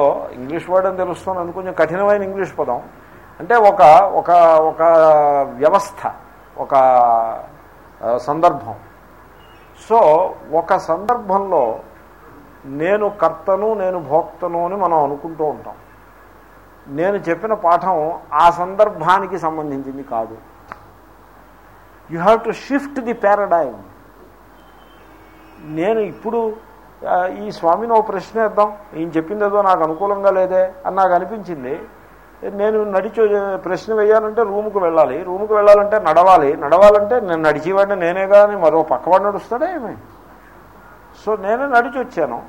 English word అని తెలుస్తుంది కొంచెం కఠినమైన ఇంగ్లీష్ పదం. అంటే ఒక ఒక ఒక వ్యవస్థ ఒక సందర్భం. సో ఒక సందర్భంలో నేను కర్తను నేను భోక్తను అని మనం అనుకుంటూ ఉంటాం. నేను చెప్పిన పాఠం ఆ సందర్భానికి సంబంధించింది కాదు. You have to shift the paradigm నేను ఇప్పుడు ఈ స్వామిని ఓ ప్రశ్న ఇద్దాం ఈయన చెప్పింది ఏదో నాకు అనుకూలంగా లేదే అని నాకు అనిపించింది. నేను నడిచి ప్రశ్న వేయాలంటే రూముకు వెళ్ళాలి. రూముకు వెళ్ళాలంటే నడవాలి. నడవాలంటే నేను నడిచేవాడిని నేనే కానీ మరో పక్కవాడు నడుస్తాడే ఏమి? సో నేనే నడిచి వచ్చాను.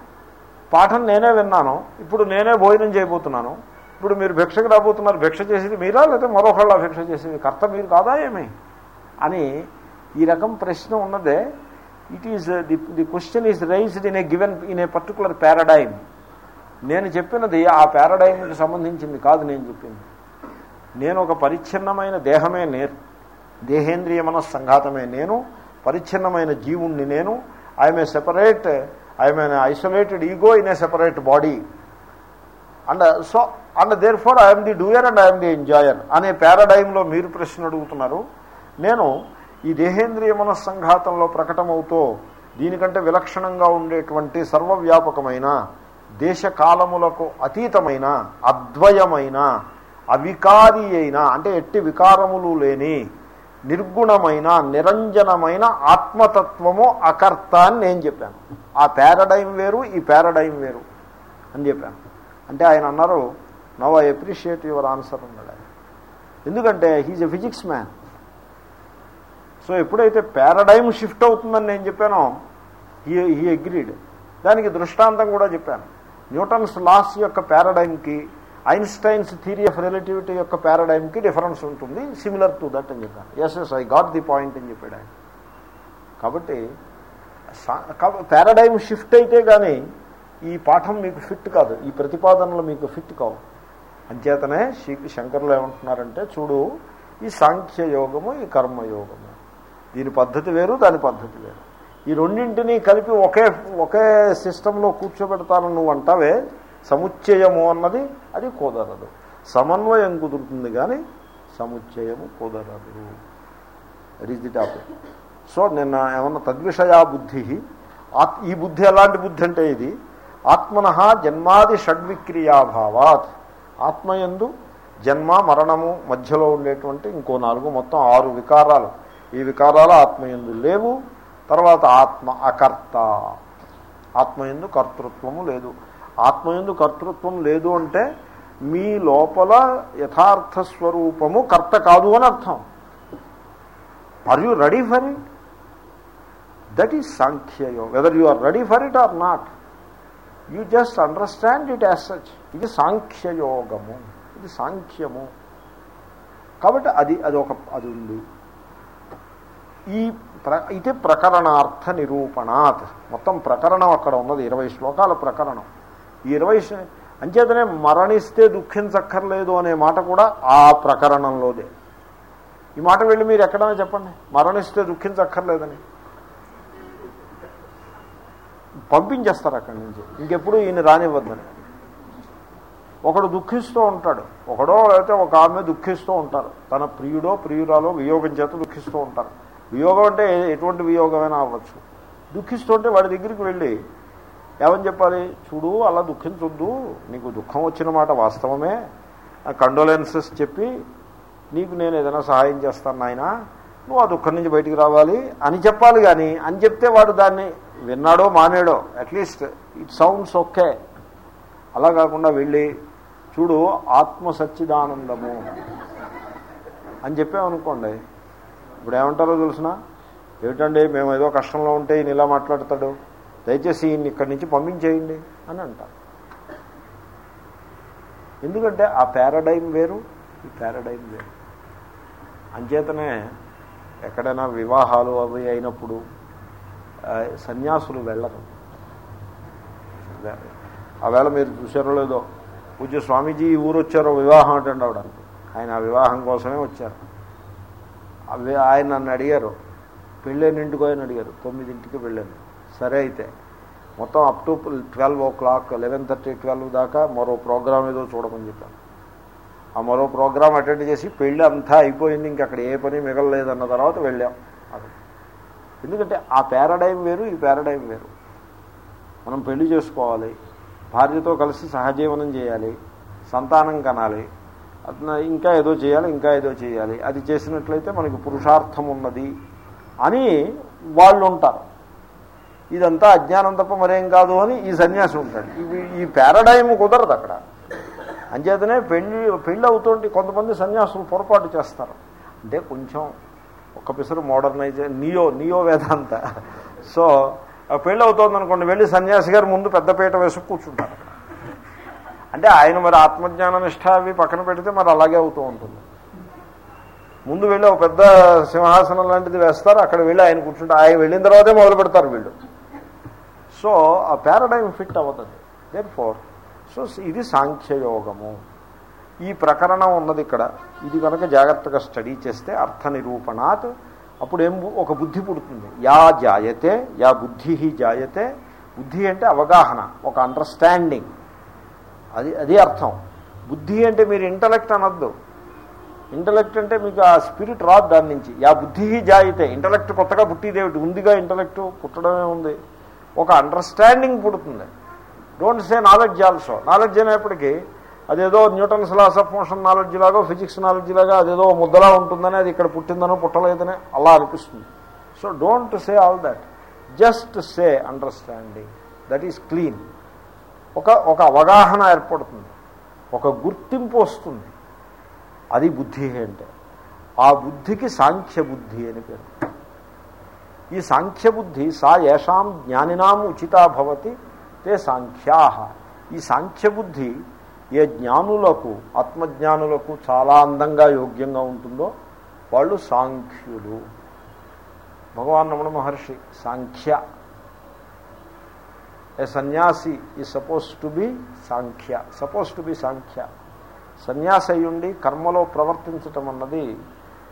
పాఠం నేనే విన్నాను. ఇప్పుడు నేనే భోజనం చేయబోతున్నాను. ఇప్పుడు మీరు భిక్షకు రాబోతున్నారు. భిక్ష చేసేది మీరా? లేకపోతే మరొకళ్ళ భిక్ష చేసేది? కర్త మీరు కాదా ఏమి? అని ఈ రకం ప్రశ్న ఉన్నదే it is the the question is raised in a given in a particular paradigm నేను చెప్పినది ఆ పారాడైమ్కి సంబంధించింది కాదు నేను చెప్పింది. నేను ఒక పరిచ్ఛిన్నమైన దేహమే నేను దేహేంద్రియ మనస్సంఘాతమే నేను పరిచ్ఛిన్నమైన జీవుణ్ణి నేను I'm a separate I'm an isolated ego in a separate body and so and therefore I'm the doer and I'm the enjoyer అనే పారాడైమ్లో మీరు ప్రశ్న అడుగుతున్నారు. నేను ఈ దేహేంద్రియ మనస్సంఘాతంలో ప్రకటమవుతూ దీనికంటే విలక్షణంగా ఉండేటువంటి సర్వవ్యాపకమైన దేశకాలములకు అతీతమైన అద్వయమైన అవికారి అయిన అంటే ఎట్టి వికారములు లేని నిర్గుణమైన నిరంజనమైన ఆత్మతత్వము అకర్త అని నేను చెప్పాను. ఆ పారాడైమ్ వేరు ఈ పారాడైమ్ వేరు అని చెప్పాను. అంటే ఆయన అన్నారు now I appreciate your answer అన్నాడు ఆయన. ఎందుకంటే he's a physics man. So ఎప్పుడైతే పారాడైమ్ షిఫ్ట్ అవుతుందని నేను చెప్పానో హీ హీ అగ్రీడ్ దానికి దృష్టాంతం కూడా చెప్పాను. న్యూటన్స్ లాస్ యొక్క పారాడైమ్కి ఐన్స్టైన్స్ థియరీ ఆఫ్ రిలేటివిటీ యొక్క పారాడైమ్కి డిఫరెన్స్ ఉంటుంది. సిమిలర్ టు దట్ అని చెప్పాను. Yes yes I got the point అని చెప్పాడు ఆయన. కాబట్టి పారాడైమ్ షిఫ్ట్ అయితే కానీ ఈ పాఠం మీకు ఫిట్ కాదు. ఈ ప్రతిపాదనలు మీకు ఫిట్ కావు. అంచేతనే శ్రీ శంకరులు ఏమంటున్నారంటే చూడు ఈ సాంఖ్యయోగము ఈ కర్మయోగము. దీని పద్ధతి వేరు దాని పద్ధతి వేరు. ఈ రెండింటినీ కలిపి ఒకే ఒకే సిస్టంలో కూర్చోబెడతాను నువ్వు అంటావే సముచ్చయము అన్నది అది కుదరదు. సమన్వయం కుదురుతుంది కానీ సముచ్చయము కుదరదు. దట్ ది టాపిక్ సో నిన్న ఏమన్నా తద్విషయా బుద్ధి? ఆత్ ఈ బుద్ధి ఎలాంటి బుద్ధి అంటే ఇది? ఆత్మన జన్మాది షడ్విక్రియాభావాత్. ఆత్మయందు జన్మ మరణము మధ్యలో ఉండేటువంటి ఇంకో నాలుగు మొత్తం ఆరు వికారాలు. ఈ వికారాలు ఆత్మయందు లేవు. తర్వాత ఆత్మ అకర్త. ఆత్మయందు కర్తృత్వము లేదు. ఆత్మయందు కర్తృత్వం లేదు అంటే మీ లోపల యథార్థ స్వరూపము కర్త కాదు అని అర్థం. Are you ready for it that is సాంఖ్యయోగం whether you are ready for it or not you just understand it as such ఇది సాంఖ్యయోగము ఇది సాంఖ్యము కాబట్టి అది అది ఒక అది ఉంది ఈ ప్ర ఇది ప్రకరణార్థ నిరూపణాత్ మొత్తం ప్రకరణం అక్కడ ఉన్నది ఇరవై శ్లోకాల ప్రకరణం. ఈ ఇరవై అంచేతనే మరణిస్తే దుఃఖించక్కర్లేదు అనే మాట కూడా ఆ ప్రకరణంలోదే. ఈ మాట వెళ్ళి మీరు ఎక్కడైనా చెప్పండి మరణిస్తే దుఃఖించక్కర్లేదని. పంపించేస్తారు అక్కడి నుంచి. ఇంకెప్పుడు ఈయన రానివ్వద్దని. ఒకడు దుఃఖిస్తూ ఉంటాడు. ఒకడో లేకపోతే ఒక ఆమె దుఃఖిస్తూ ఉంటారు. తన ప్రియుడో ప్రియురాలో వియోగం చేత దుఃఖిస్తూ ఉంటారు. వియోగం అంటే ఎటువంటి వియోగమైనా అవ్వచ్చు. దుఃఖిస్తుంటే వాడి దగ్గరికి వెళ్ళి ఏమని చెప్పాలి? చూడు అలా దుఃఖించొద్దు. నీకు దుఃఖం వచ్చిన మాట వాస్తవమే. కండోలెన్సెస్ చెప్పి నీకు నేను ఏదైనా సహాయం చేస్తాను నాయన నువ్వు ఆ దుఃఖం నుంచి బయటికి రావాలి అని చెప్పాలి కానీ అని చెప్తే వాడు దాన్ని విన్నాడో మానేడో at least it sounds okay అలా కాకుండా వెళ్ళి చూడు ఆత్మ సచ్చిదానందము అని చెప్పామనుకోండి ఇప్పుడు ఏమంటారో తెలిసిన? ఏమిటండి మేము ఏదో కష్టంలో ఉంటే ఈయన ఇలా మాట్లాడతాడు. దయచేసి ఈయన్ని ఇక్కడి నుంచి పంపించేయండి అని అంటారు. ఎందుకంటే ఆ పారాడైమ్ వేరు ఈ పారాడైమ్ వేరు. అంచేతనే ఎక్కడైనా వివాహాలు అవి అయినప్పుడు సన్యాసులు వెళ్ళరు. ఆవేళ మీరు చూసారో లేదో పూజ స్వామీజీ ఈ ఊరు వచ్చారో వివాహం అంటే ఆవిడ ఆయన ఆ వివాహం కోసమే వచ్చారు. అవి ఆయన నన్ను అడిగారు. పెళ్ళని ఇంటికి ఆయన అడిగారు. తొమ్మిదింటికి వెళ్ళాను. సరే అయితే. మొత్తం up to twelve o'clock eleven thirty twelve దాకా మరో ప్రోగ్రామ్ ఏదో చూడమని చెప్పాను. ఆ మరో ప్రోగ్రామ్ అటెండ్ చేసి పెళ్ళి అంతా అయిపోయింది. ఇంక అక్కడ ఏ పని మిగలలేదన్న తర్వాత వెళ్ళాం. అది. ఎందుకంటే ఆ పారాడైం వేరు ఈ పారాడైం వేరు. మనం పెళ్ళి చేసుకోవాలి. భార్యతో కలిసి సహజీవనం చేయాలి. సంతానం కనాలి. ఇంకా ఏదో చేయాలి ఇంకా ఏదో చేయాలి. అది చేసినట్లయితే మనకి పురుషార్థం ఉన్నది అని వాళ్ళు ఉంటారు. ఇదంతా అజ్ఞానం తప్ప మరేం కాదు అని ఈ సన్యాసి ఉంటాడు. ఈ పారాడైమ్ కుదరదు అక్కడ. అంచేతనే పెళ్ళి పెళ్ళి అవుతుంటే కొంతమంది సన్యాసులు పొరపాటు చేస్తారు. అంటే కొంచెం ఒక పిసరు modernise neo neo Vedanta. So ఆ పెళ్ళి అవుతుంది అనుకోండి వెళ్ళి సన్యాసి గారు ముందు పెద్ద పీట కూర్చుంటారు. అంటే ఆయన మరి ఆత్మజ్ఞాన నిష్ఠ అవి పక్కన పెడితే మరి అలాగే అవుతూ ఉంటుంది. ముందు వెళ్ళి ఒక పెద్ద సింహాసనం లాంటిది వేస్తారు అక్కడ వెళ్ళి ఆయన కూర్చుంటే ఆయన వెళ్ళిన తర్వాతే మొదలు పెడతారు వీళ్ళు. సో ఆ పారాడైమ్ ఫిట్ అవుతుంది దేర్ ఫోర్ సో ఇది సాంఖ్యయోగము. ఈ ప్రకరణం ఉన్నది ఇక్కడ. ఇది కనుక జాగ్రత్తగా స్టడీ చేస్తే అర్థ నిరూపణాత్ అప్పుడు ఏం ఒక బుద్ధి పుడుతుంది. యా జాయతే యా బుద్ధి జాయతే. బుద్ధి అంటే అవగాహన ఒక అండర్స్టాండింగ్ అది అది అర్థం. బుద్ధి అంటే మీరు ఇంటలెక్ట్ అనద్దు. ఇంటలెక్ట్ అంటే మీకు ఆ స్పిరిట్ రాదు దాని నుంచి. యా బుద్ధి జాయితే ఇంటలెక్ట్ కొత్తగా పుట్టిదేమిటి ఉందిగా ఇంటలెక్ట్ పుట్టడమే ఉంది. ఒక అండర్స్టాండింగ్ పుడుతుంది. Don't say knowledge also knowledge అనేప్పటికీ అదేదో Newton's laws of motion knowledge లాగా ఫిజిక్స్ నాలెడ్జ్ లాగా అదేదో ముద్దలా ఉంటుందని అది ఇక్కడ పుట్టిందనో పుట్టలేదని అలా అనిపిస్తుంది. So don't say all that just say understanding that is clean ఒక ఒక అవగాహన ఏర్పడుతుంది. ఒక గుర్తింపు వస్తుంది. అది బుద్ధి అంటే. ఆ బుద్ధికి సాంఖ్య బుద్ధి అని పేరు. ఈ సాంఖ్య బుద్ధి సా యేషాం జ్ఞానినాం ఉచితా భవతి తే సాంఖ్యా. ఈ సాంఖ్య బుద్ధి ఏ జ్ఞానులకు ఆత్మజ్ఞానులకు చాలా అందంగా యోగ్యంగా ఉంటుందో వాళ్ళు సాంఖ్యులు. భగవాన్ రమణ మహర్షి సాంఖ్య. ఏ సన్యాసి ఈ suppose to be Sankhya suppose to be Sankhya సన్యాసి అయ్యుండి కర్మలో ప్రవర్తించటం అన్నది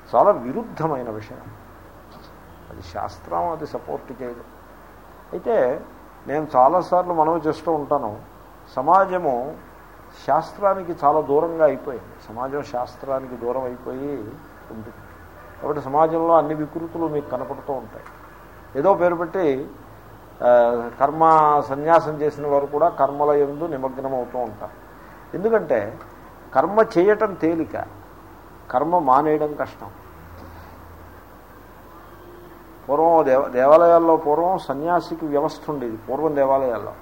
చాలా విరుద్ధమైన విషయం అది శాస్త్రం అది సపోర్ట్ చేయదు అయితే నేను చాలాసార్లు మనవి చేస్తూ ఉంటాను సమాజము శాస్త్రానికి చాలా దూరంగా అయిపోయింది సమాజం శాస్త్రానికి దూరం అయిపోయి ఉంటుంది కాబట్టి సమాజంలో అన్ని వికృతులు మీకు కనపడుతూ ఉంటాయి ఏదో పేరు పెట్టి కర్మ సన్యాసం చేసిన వారు కూడా కర్మల ఎందు నిమగ్నం అవుతూ ఉంటారు. ఎందుకంటే కర్మ చేయటం తేలిక కర్మ మానేయడం కష్టం. పూర్వం దేవ దేవాలయాల్లో పూర్వం సన్యాసికి వ్యవస్థ ఉండేది పూర్వం దేవాలయాల్లో.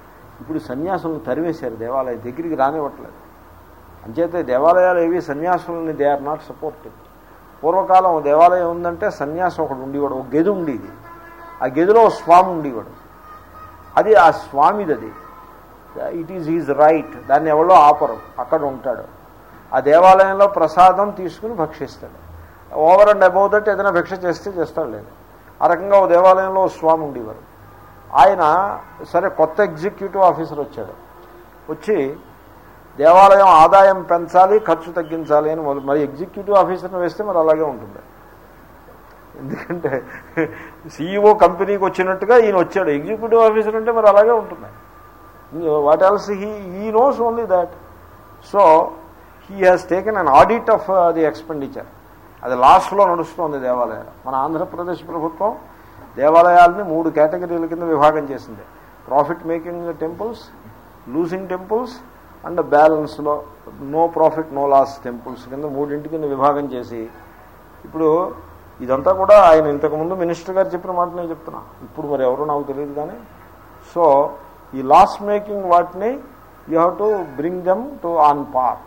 ఇప్పుడు సన్యాసులను తరివేశారు దేవాలయం దగ్గరికి రానివ్వట్లేదు. అంచేతే దేవాలయాలు ఏవి సన్యాసులని దే ఆర్ నాట్ సపోర్టెడ్. పూర్వకాలం దేవాలయం ఉందంటే సన్యాసం ఒకడు ఉండేవాడు ఒక గది ఉండేది. ఆ గదిలో స్వామి ఉండేవాడు. అది ఆ స్వామిది అది ఇట్ ఈజ్ ఈజ్ రైట్ దాన్ని ఎవరో ఆపరు. అక్కడ ఉంటాడు. ఆ దేవాలయంలో ప్రసాదం తీసుకుని భక్షిస్తాడు. ఓవర్ అండ్ అబౌవ్ దట్ ఏదైనా భిక్ష చేస్తే చేస్తాడు లేదు. ఆ రకంగా ఓ దేవాలయంలో ఓ స్వామి ఉండేవారు. ఆయన సరే కొత్త ఎగ్జిక్యూటివ్ ఆఫీసర్ వచ్చాడు. వచ్చి దేవాలయం ఆదాయం పెంచాలి ఖర్చు తగ్గించాలి అని మరి ఎగ్జిక్యూటివ్ ఆఫీసర్ని వేస్తే మరి అలాగే ఉంటుంది. ఎందుకంటే సీఈఓ కంపెనీకి వచ్చినట్టుగా ఈయన వచ్చాడు. ఎగ్జిక్యూటివ్ ఆఫీసర్ అంటే మరి అలాగే ఉంటుంది వాట్ ఎల్స్ హీ ఈ knows only that so he has taken an audit of the expenditure అది లాస్ట్లో నడుస్తుంది దేవాలయాలు. మన ఆంధ్రప్రదేశ్ ప్రభుత్వం దేవాలయాలని మూడు కేటగిరీల కింద విభాగం చేసింది. Profit making temples losing temples and బ్యాలెన్స్లో no profit no loss temples కింద మూడింటి కింద విభాగం చేసి ఇప్పుడు ఇదంతా కూడా ఆయన ఇంతకుముందు మినిస్టర్ గారు చెప్పిన మాట నేను చెప్తున్నా. ఇప్పుడు మరి ఎవరో నాకు తెలియదు కానీ. సో ఈ లాస్ మేకింగ్ వాటిని you have to bring them to on par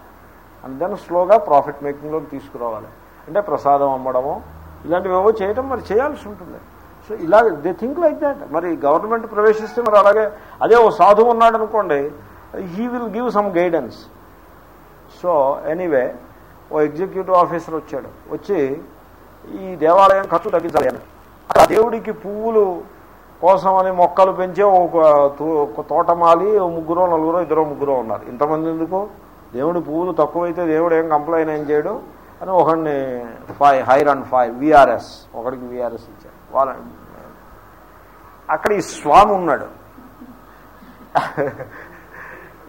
and then స్లోగా ప్రాఫిట్ మేకింగ్లోకి తీసుకురావాలి. అంటే ప్రసాదం అమ్మడము ఇలాంటివి ఏవో చేయడం మరి చేయాల్సి ఉంటుంది. సో ఇలా దే థింక్ లైక్ దాట్ మరి గవర్నమెంట్ ప్రవేశిస్తే మరి అలాగే అదే ఓ సాధువు ఉన్నాడు అనుకోండి he will give some guidance so anyway oh executive officer వచ్చాడు. వచ్చి ఈ దేవాలయం ఖర్చు తగ్గించాలి అని ఆ దేవుడికి పువ్వులు కోసమని మొక్కలు పెంచే ఒక తో- తోటమాలి ఓ ముగ్గురో నలుగురో ఇద్దరో ముగ్గురో ఉన్నారు. ఇంతమంది ఎందుకు? దేవుడి పువ్వులు తక్కువైతే దేవుడు ఏం కంప్లైంట్ ఏం చేయడు అని ఒకడిని five hire and five VRS ఒకడికి విఆర్ఎస్ ఇచ్చారు. వాళ్ళ అక్కడ ఈ స్వామి ఉన్నాడు.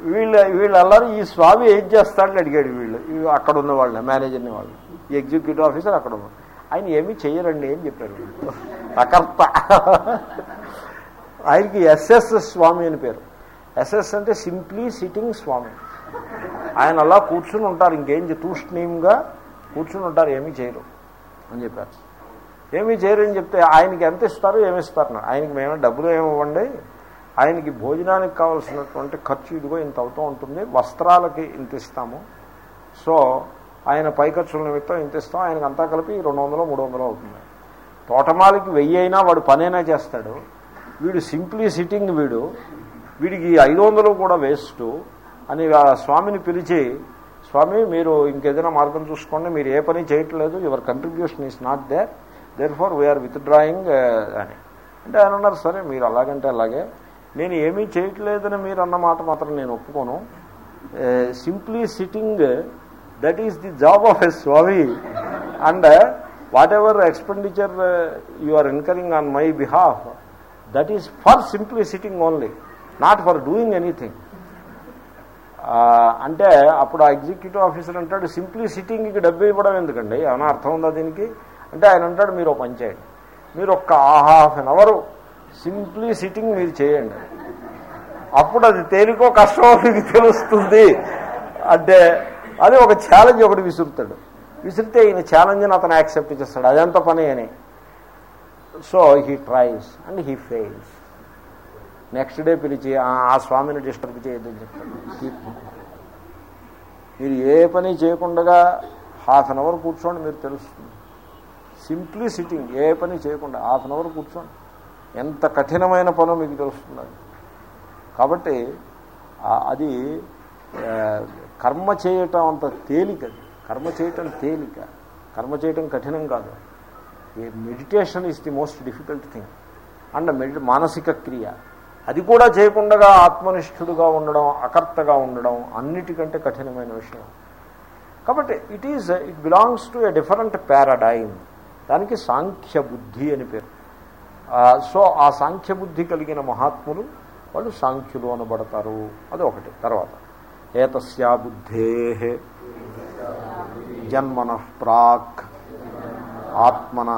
వీళ్ళు వీళ్ళందరూ ఈ స్వామి ఏం చేస్తాడని అడిగాడు వీళ్ళు. అక్కడ ఉన్న వాళ్ళని మేనేజర్ని వాళ్ళు ఎగ్జిక్యూటివ్ ఆఫీసర్ అక్కడ ఉన్నాడు ఆయన ఏమీ చేయరండి అని చెప్పారు అకర్త. ఆయనకి ఎస్ఎస్ స్వామి అని పేరు. ఎస్ఎస్ అంటే సింప్లీ సిట్టింగ్ స్వామి. ఆయన అలా కూర్చుని ఉంటారు ఇంకేం తూష్ణీయంగా కూర్చుని ఉంటారు ఏమీ చేయరు అని చెప్పారు. ఏమీ చేయరు అని చెప్తే ఆయనకి ఎంత ఇస్తారు ఏమి ఇస్తారు? ఆయనకి మేము డబ్బులు ఏమివ్వండి ఆయనకి భోజనానికి కావాల్సినటువంటి ఖర్చు ఇదిగో ఇంత అవుతూ ఉంటుంది వస్త్రాలకి ఇంత ఇస్తాము. సో ఆయన పై ఖర్చుల నిమిత్తం ఇంత ఇస్తాం ఆయనకు అంతా కలిపి రెండు వందలు మూడు వందలు అవుతుంది. తోటమాలికి వెయ్యి అయినా వాడు పనైనా చేస్తాడు. వీడు సింప్లీ సిట్టింగ్ వీడు. వీడికి ఐదు వందలు కూడా వేస్ట్. అని ఆ స్వామిని పిలిచి స్వామి మీరు ఇంకేదైనా మార్గం చూసుకోండి మీరు ఏ పని చేయట్లేదు your contribution is not there therefore we're withdrawing అని. అంటే ఆయన అన్నారు సరే మీరు అలాగంటే అలాగే. నేను ఏమీ చేయట్లేదని మీరు అన్న మాట మాత్రం నేను ఒప్పుకోను. Simply sitting that is the job of a swami and whatever expenditure you are incurring on my behalf that is for simply sitting only not for doing anything అంటే అప్పుడు ఆ ఎగ్జిక్యూటివ్ ఆఫీసర్ అంటాడు సింప్లీ సిట్టింగ్కి డబ్బు ఇవ్వడం ఎందుకండి? ఏమైనా అర్థం ఉందా దీనికి? అంటే ఆయన అంటాడు మీరు ఒక పని చేయండి. మీరు ఒక్క half an hour simply sitting మీరు చేయండి. అప్పుడు అది తేలికో కష్టమో మీకు తెలుస్తుంది. అంటే అది ఒక ఛాలెంజ్ ఒకటి విసురుతాడు. విసిరితే ఈయన ఛాలెంజ్ని అతను యాక్సెప్ట్ చేస్తాడు. అదంత పని అని. So he tries and he fails next day పిలిచి "ఆ, స్వామిని డిస్టర్బ్ చేయొద్దని చెప్తాడు. మీరు ఏ పని చేయకుండా హాఫ్ అన్ అవర్ కూర్చోండి మీరు తెలుస్తుంది. సింప్లీ సిట్టింగ్ ఏ పని చేయకుండా హాఫ్ అన్ అవర్ కూర్చోండి. ఎంత కఠినమైన పనో మీకు తెలుస్తుంది. కాబట్టి అది కర్మ చేయటం అంత తేలిక. కర్మ చేయటం తేలిక. కర్మ చేయటం కఠినం కాదు. Meditation is the most difficult thing and మెడి మానసిక క్రియ. అది కూడా చేయకుండా ఆత్మనిష్ఠుడుగా ఉండడం అకర్తగా ఉండడం అన్నిటికంటే కఠినమైన విషయం. కాబట్టి it is it belongs to a different paradigm దానికి సాంఖ్య బుద్ధి అని పేరు. సో ఆ సాంఖ్య బుద్ధి కలిగిన మహాత్ములు వాళ్ళు సాంఖ్యులు అనబడతారు. అది ఒకటి తర్వాత. ఏతస్యా బుద్ధే జన్మన ప్రాక్ ఆత్మన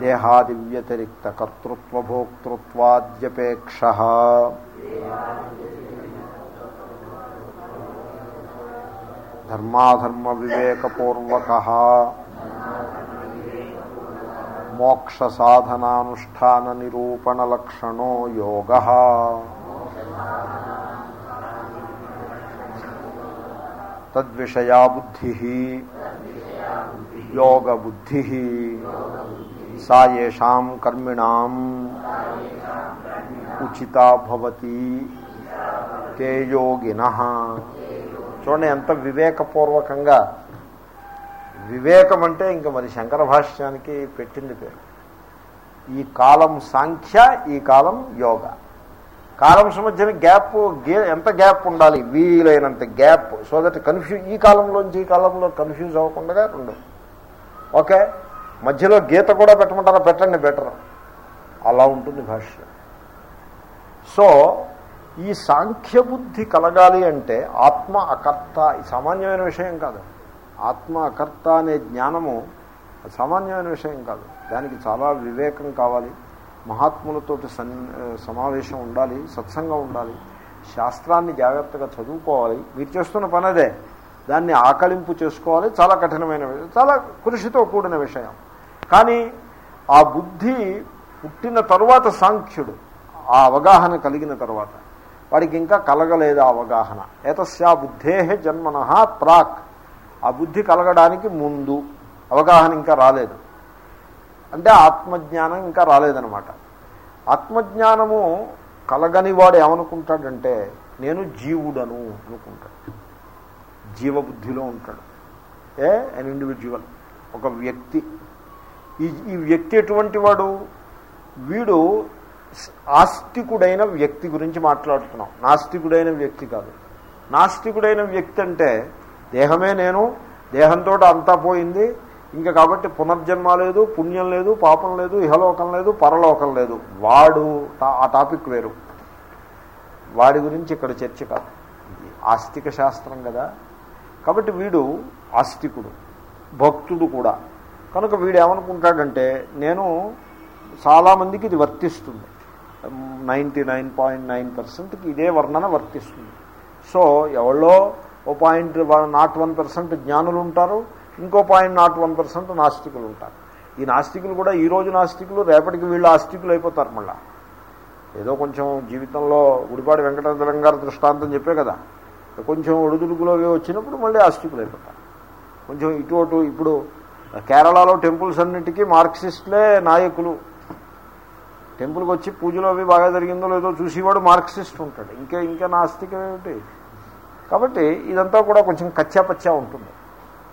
దేహాదివ్యతిరిక్త కర్తృత్వభోక్తృత్వాద్యపేక్ష ధర్మాధర్మ వివేకపూర్వక మోక్ష సాధనానుష్ఠాన నిరూపణ లక్షణో యోగ తద్విషయా బుద్ధి యోగ బుద్ధి సాయేషాం కర్మిణాం ఉచితా భవతి తే యోగిన. చూడండి ఎంత వివేకపూర్వకంగా వివేకం అంటే ఇంకా మరి శంకర భాష్యానికి పెట్టింది పేరు. ఈ కాలం సాంఖ్య ఈ కాలం యోగ. కాలమ్స్ మధ్యన గ్యాప్ గే ఎంత గ్యాప్ ఉండాలి? వీలైనంత గ్యాప్. సో దట్ కన్ఫ్యూజ్ ఈ కాలంలోంచి ఈ కాలంలో కన్ఫ్యూజ్ అవ్వకుండా రెండు ఓకే? మధ్యలో గీత కూడా పెట్టమంటారా? పెట్టండి బెటర్. అలా ఉంటుంది భాష్యం. సో ఈ సాంఖ్యబుద్ధి కలగాలి అంటే ఆత్మ అకర్త సామాన్యమైన విషయం కాదు. ఆత్మ అకర్త అనే జ్ఞానము సామాన్యమైన విషయం కాదు. దానికి చాలా వివేకం కావాలి. మహాత్ములతోటి సన్ సమావేశం ఉండాలి సత్సంగం ఉండాలి శాస్త్రాన్ని జాగ్రత్తగా చదువుకోవాలి మీరు చేస్తున్న పని అదే. దాన్ని ఆకలింపు చేసుకోవాలి చాలా కఠినమైన విషయం చాలా కృషితో కూడిన విషయం. కానీ ఆ బుద్ధి పుట్టిన తరువాత సాంఖ్యుడు ఆ అవగాహన కలిగిన తర్వాత వాడికి ఇంకా కలగలేదు ఆ అవగాహన. ఏతస్యా బుద్ధే జన్మన ప్రాక్. ఆ బుద్ధి కలగడానికి ముందు అవగాహన ఇంకా రాలేదు. అంటే ఆత్మజ్ఞానం ఇంకా రాలేదనమాట ఆత్మజ్ఞానము కలగని వాడు ఏమనుకుంటాడంటే నేను జీవుడను అనుకుంటాడు. జీవబుద్ధిలో ఉంటాడు. ఏ? అన్ ఇండివిజువల్ ఒక వ్యక్తి. ఈ ఈ వ్యక్తి ఎటువంటి వాడు? వీడు ఆస్తికుడైన వ్యక్తి గురించి మాట్లాడుతున్నాం. నాస్తికుడైన వ్యక్తి కాదు. నాస్తికుడైన వ్యక్తి అంటే దేహమే నేను దేహంతో అంతా పోయింది ఇంకా కాబట్టి పునర్జన్మ లేదు పుణ్యం లేదు పాపం లేదు ఇహలోకం లేదు పరలోకం లేదు. వాడు ఆ టాపిక్ వేరు. వాడి గురించి ఇక్కడ చర్చ కాదు. ఆస్తిక శాస్త్రం కదా. కాబట్టి వీడు ఆస్తికుడు భక్తుడు కూడా. కనుక వీడు ఏమనుకుంటాడంటే నేను చాలామందికి ఇది వర్తిస్తుంది. నైంటీ నైన్ పాయింట్ నైన్ పర్సెంట్కి ఇదే వర్ణన వర్తిస్తుంది. సో ఎవరో o point nought one percent జ్ఞానులు ఉంటారు ఇంకో పాయింట్ నాట్ వన్ పర్సెంట్ నాస్తికులు ఉంటారు. ఈ నాస్తికులు కూడా ఈ రోజు నాస్తికులు రేపటికి వీళ్ళు ఆస్తికులు అయిపోతారు మళ్ళా. ఏదో కొంచెం జీవితంలో గుడిపాటి వెంకటేశ్వరం గారు దృష్టాంతం చెప్పే కదా. కొంచెం ఒడిదుడుకులో అవి వచ్చినప్పుడు మళ్ళీ ఆస్తికులు అయిపోతారు. కొంచెం ఇటు అటు ఇప్పుడు కేరళలో టెంపుల్స్ అన్నిటికీ మార్క్సిస్టులే నాయకులు. టెంపుల్కి వచ్చి పూజలు అవి బాగా జరిగిందో లేదో చూసేవాడు మార్క్సిస్ట్ ఉంటాడు. ఇంకా ఇంకా నాస్తికం ఏమిటి కాబట్టి ఇదంతా కూడా కొంచెం కచ్చాపచ్చా ఉంటుంది.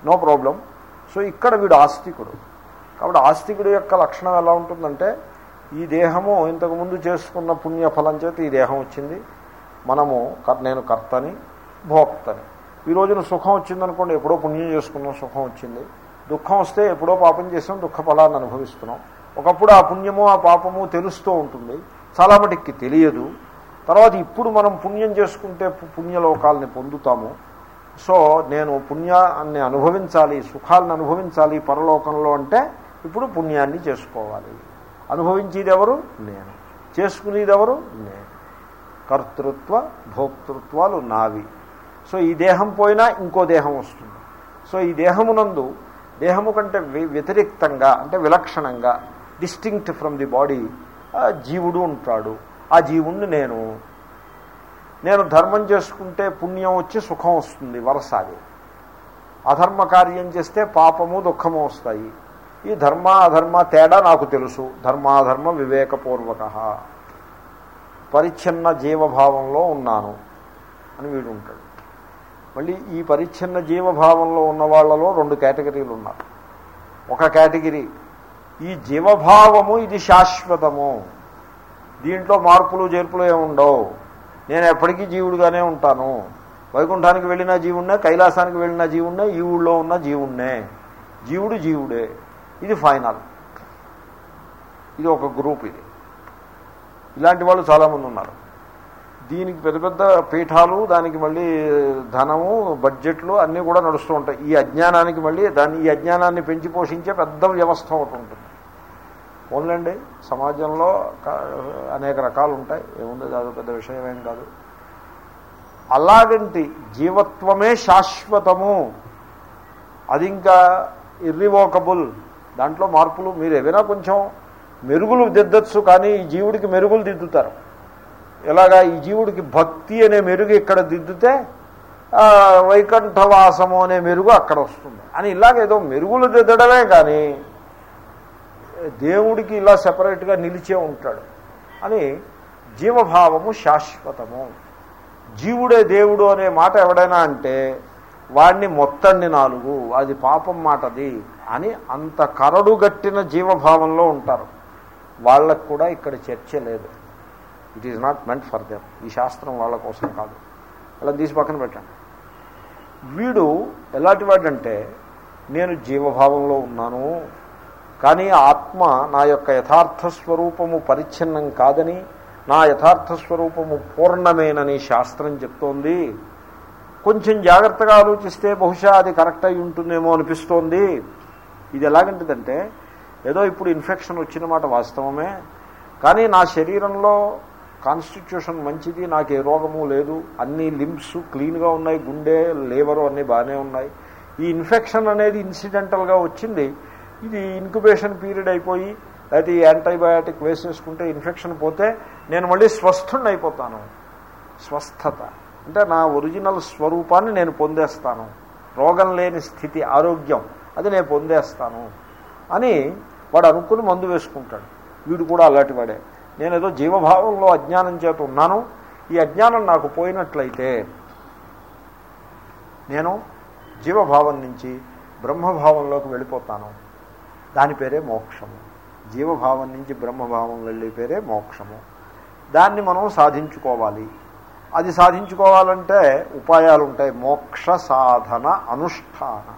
No problem. సో ఇక్కడ వీడు ఆస్తికుడు. కాబట్టి ఆస్తికుడు యొక్క లక్షణం ఎలా ఉంటుందంటే ఈ దేహము ఇంతకుముందు చేసుకున్న పుణ్యఫలం చేత ఈ దేహం వచ్చింది. మనము నేను కర్తని భోక్తని. ఈ రోజున సుఖం వచ్చిందనుకోండి ఎప్పుడో పుణ్యం చేసుకున్నాం సుఖం వచ్చింది. దుఃఖం వస్తే ఎప్పుడో పాపం చేసాం దుఃఖ ఫలాన్ని అనుభవిస్తున్నాం. ఒకప్పుడు ఆ పుణ్యము ఆ పాపము తెలుస్తూ ఉంటుంది. చాలా మటుక్కి తెలియదు. తర్వాత ఇప్పుడు మనం పుణ్యం చేసుకుంటే పు- పుణ్యలోకాలని పొందుతాము. సో నేను పుణ్యాన్ని అనుభవించాలి సుఖాలను అనుభవించాలి పరలోకంలో అంటే ఇప్పుడు పుణ్యాన్ని చేసుకోవాలి. అనుభవించేది ఎవరు నేను. చేసుకునేది ఎవరు నేను. కర్తృత్వ భోక్తృత్వాలు నావి. సో ఈ దేహం పోయినా ఇంకో దేహం వస్తుంది. సో ఈ దేహమునందు దేహము కంటే వ్యతిరిక్తంగా అంటే విలక్షణంగా డిస్టింక్ట్ ఫ్రమ్ ది బాడీ జీవుడు ఉంటాడు. ఆ జీవుణ్ణి నేను. నేను ధర్మం చేసుకుంటే పుణ్యం వచ్చి సుఖం వస్తుంది వరసాది అధర్మ కార్యం చేస్తే పాపము దుఃఖము వస్తాయి. ఈ ధర్మ అధర్మ తేడా నాకు తెలుసు. ధర్మాధర్మ వివేకపూర్వక పరిచ్ఛిన్న జీవభావంలో ఉన్నాను అని వీడు ఉంటాడు మళ్ళీ ఈ పరిచ్ఛిన్న జీవభావంలో ఉన్న వాళ్ళలో రెండు కేటగిరీలు ఉన్నారు ఒక కేటగిరీ ఈ జీవభావము ఇది శాశ్వతము. దీంట్లో మార్పులు చేర్పులు ఏముండవు. నేను ఎప్పటికీ జీవుడుగానే ఉంటాను. వైకుంఠానికి వెళ్ళిన జీవుడినే కైలాసానికి వెళ్ళిన జీవుడినే ఈ ఊళ్ళో ఉన్న జీవుడినే జీవుడు జీవుడే. ఇది ఫైనల్. ఇది ఒక గ్రూప్ ఇది. ఇలాంటి వాళ్ళు చాలామంది ఉన్నారు. దీనికి పెద్ద పెద్ద పీఠాలు దానికి మళ్ళీ ధనము బడ్జెట్లు అన్నీ కూడా నడుస్తూ ఉంటాయి. ఈ అజ్ఞానానికి మళ్ళీ దాన్ని ఈ అజ్ఞానాన్ని పెంచి పోషించే పెద్ద వ్యవస్థ ఒకటి ఉంటుంది. ఓన్లండి సమాజంలో అనేక రకాలు ఉంటాయి ఏముంది కాదు పెద్ద విషయం కాదు. అలాగంటి జీవత్వమే శాశ్వతము. అది ఇంకా ఇర్రివోకబుల్ దాంట్లో మార్పులు మీరు ఏవైనా కొంచెం మెరుగులు దిద్దచ్చు కానీ ఈ జీవుడికి మెరుగులు దిద్దుతారు. ఎలాగా ఈ జీవుడికి భక్తి అనే మెరుగు ఇక్కడ దిద్దుతే వైకంఠవాసము అనే మెరుగు అక్కడ వస్తుంది. అని ఇలాగేదో మెరుగులు దిద్దడమే కానీ దేవుడికి ఇలా సెపరేట్గా నిలిచే ఉంటాడు. అని జీవభావము శాశ్వతము. జీవుడే దేవుడు అనే మాట ఎవడైనా అంటే వాడిని మొత్తండి నాలుగు అది పాపం మాటది అని అంత కరడుగట్టిన జీవభావంలో ఉంటారు. వాళ్ళకు కూడా ఇక్కడ చర్చ లేదు. It is not meant for them ఈ శాస్త్రం వాళ్ళ కోసం కాదు. అలా తీసి పక్కన పెట్టండి. వీడు ఎలాంటి వాడంటే నేను జీవభావంలో ఉన్నాను కానీ ఆత్మ నా యొక్క యథార్థ స్వరూపము పరిచ్ఛిన్నం కాదని నా యథార్థ స్వరూపము పూర్ణమేనని శాస్త్రం చెప్తోంది. కొంచెం జాగ్రత్తగా ఆలోచిస్తే బహుశా అది కరెక్ట్ అయి ఉంటుందేమో అనిపిస్తోంది. ఇది ఎలాగంటిదంటే ఏదో ఇప్పుడు ఇన్ఫెక్షన్ వచ్చిన మాట వాస్తవమే. కానీ నా శరీరంలో కాన్స్టిట్యూషన్ మంచిది నాకు ఏ రోగము లేదు. అన్ని లింప్స్ క్లీన్గా ఉన్నాయి గుండె లేవరు అన్నీ బాగానే ఉన్నాయి. ఈ ఇన్ఫెక్షన్ అనేది ఇన్సిడెంటల్గా వచ్చింది. ఇది ఇన్క్యుబేషన్ పీరియడ్ అయిపోయి లేకపోతే ఈ యాంటీబయాటిక్ వేసేసుకుంటే ఇన్ఫెక్షన్ పోతే నేను మళ్ళీ స్వస్థుణ్ణి అయిపోతాను. స్వస్థత. అంటే నా ఒరిజినల్ స్వరూపాన్ని నేను పొందేస్తాను. రోగం లేని స్థితి ఆరోగ్యం అది నేను పొందేస్తాను అని వాడు అనుకుని మందు వేసుకుంటాడు. వీడు కూడా అలాంటి వాడే. నేను ఏదో జీవభావంలో అజ్ఞానం చేత ఉన్నాను. ఈ అజ్ఞానం నాకు పోయినట్లయితే నేను జీవభావం నుంచి బ్రహ్మభావంలోకి వెళ్ళిపోతాను. దాని పేరే మోక్షము. జీవభావం నుంచి బ్రహ్మభావం వెళ్ళే పేరే మోక్షము. దాన్ని మనం సాధించుకోవాలి. అది సాధించుకోవాలంటే ఉపాయాలు ఉంటాయి మోక్ష సాధన అనుష్ఠాన.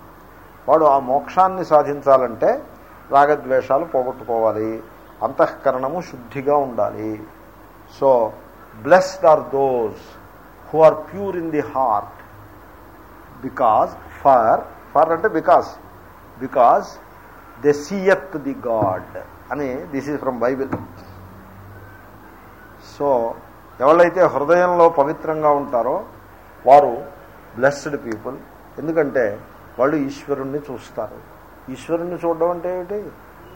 వాడు ఆ మోక్షాన్ని సాధించాలంటే రాగద్వేషాలు పోగొట్టుకోవాలి. అంతఃకరణము శుద్ధిగా ఉండాలి. So blessed are those who are pure in the heart because for for అంటే because because they seeth the God అని this is from Bible. So ఎవరైతే హృదయంలో పవిత్రంగా ఉంటారో వారు బ్లెస్డ్ పీపుల్. ఎందుకంటే వాళ్ళు ఈశ్వరుణ్ణి చూస్తారు. ఈశ్వరుణ్ణి చూడడం అంటే ఏమిటి?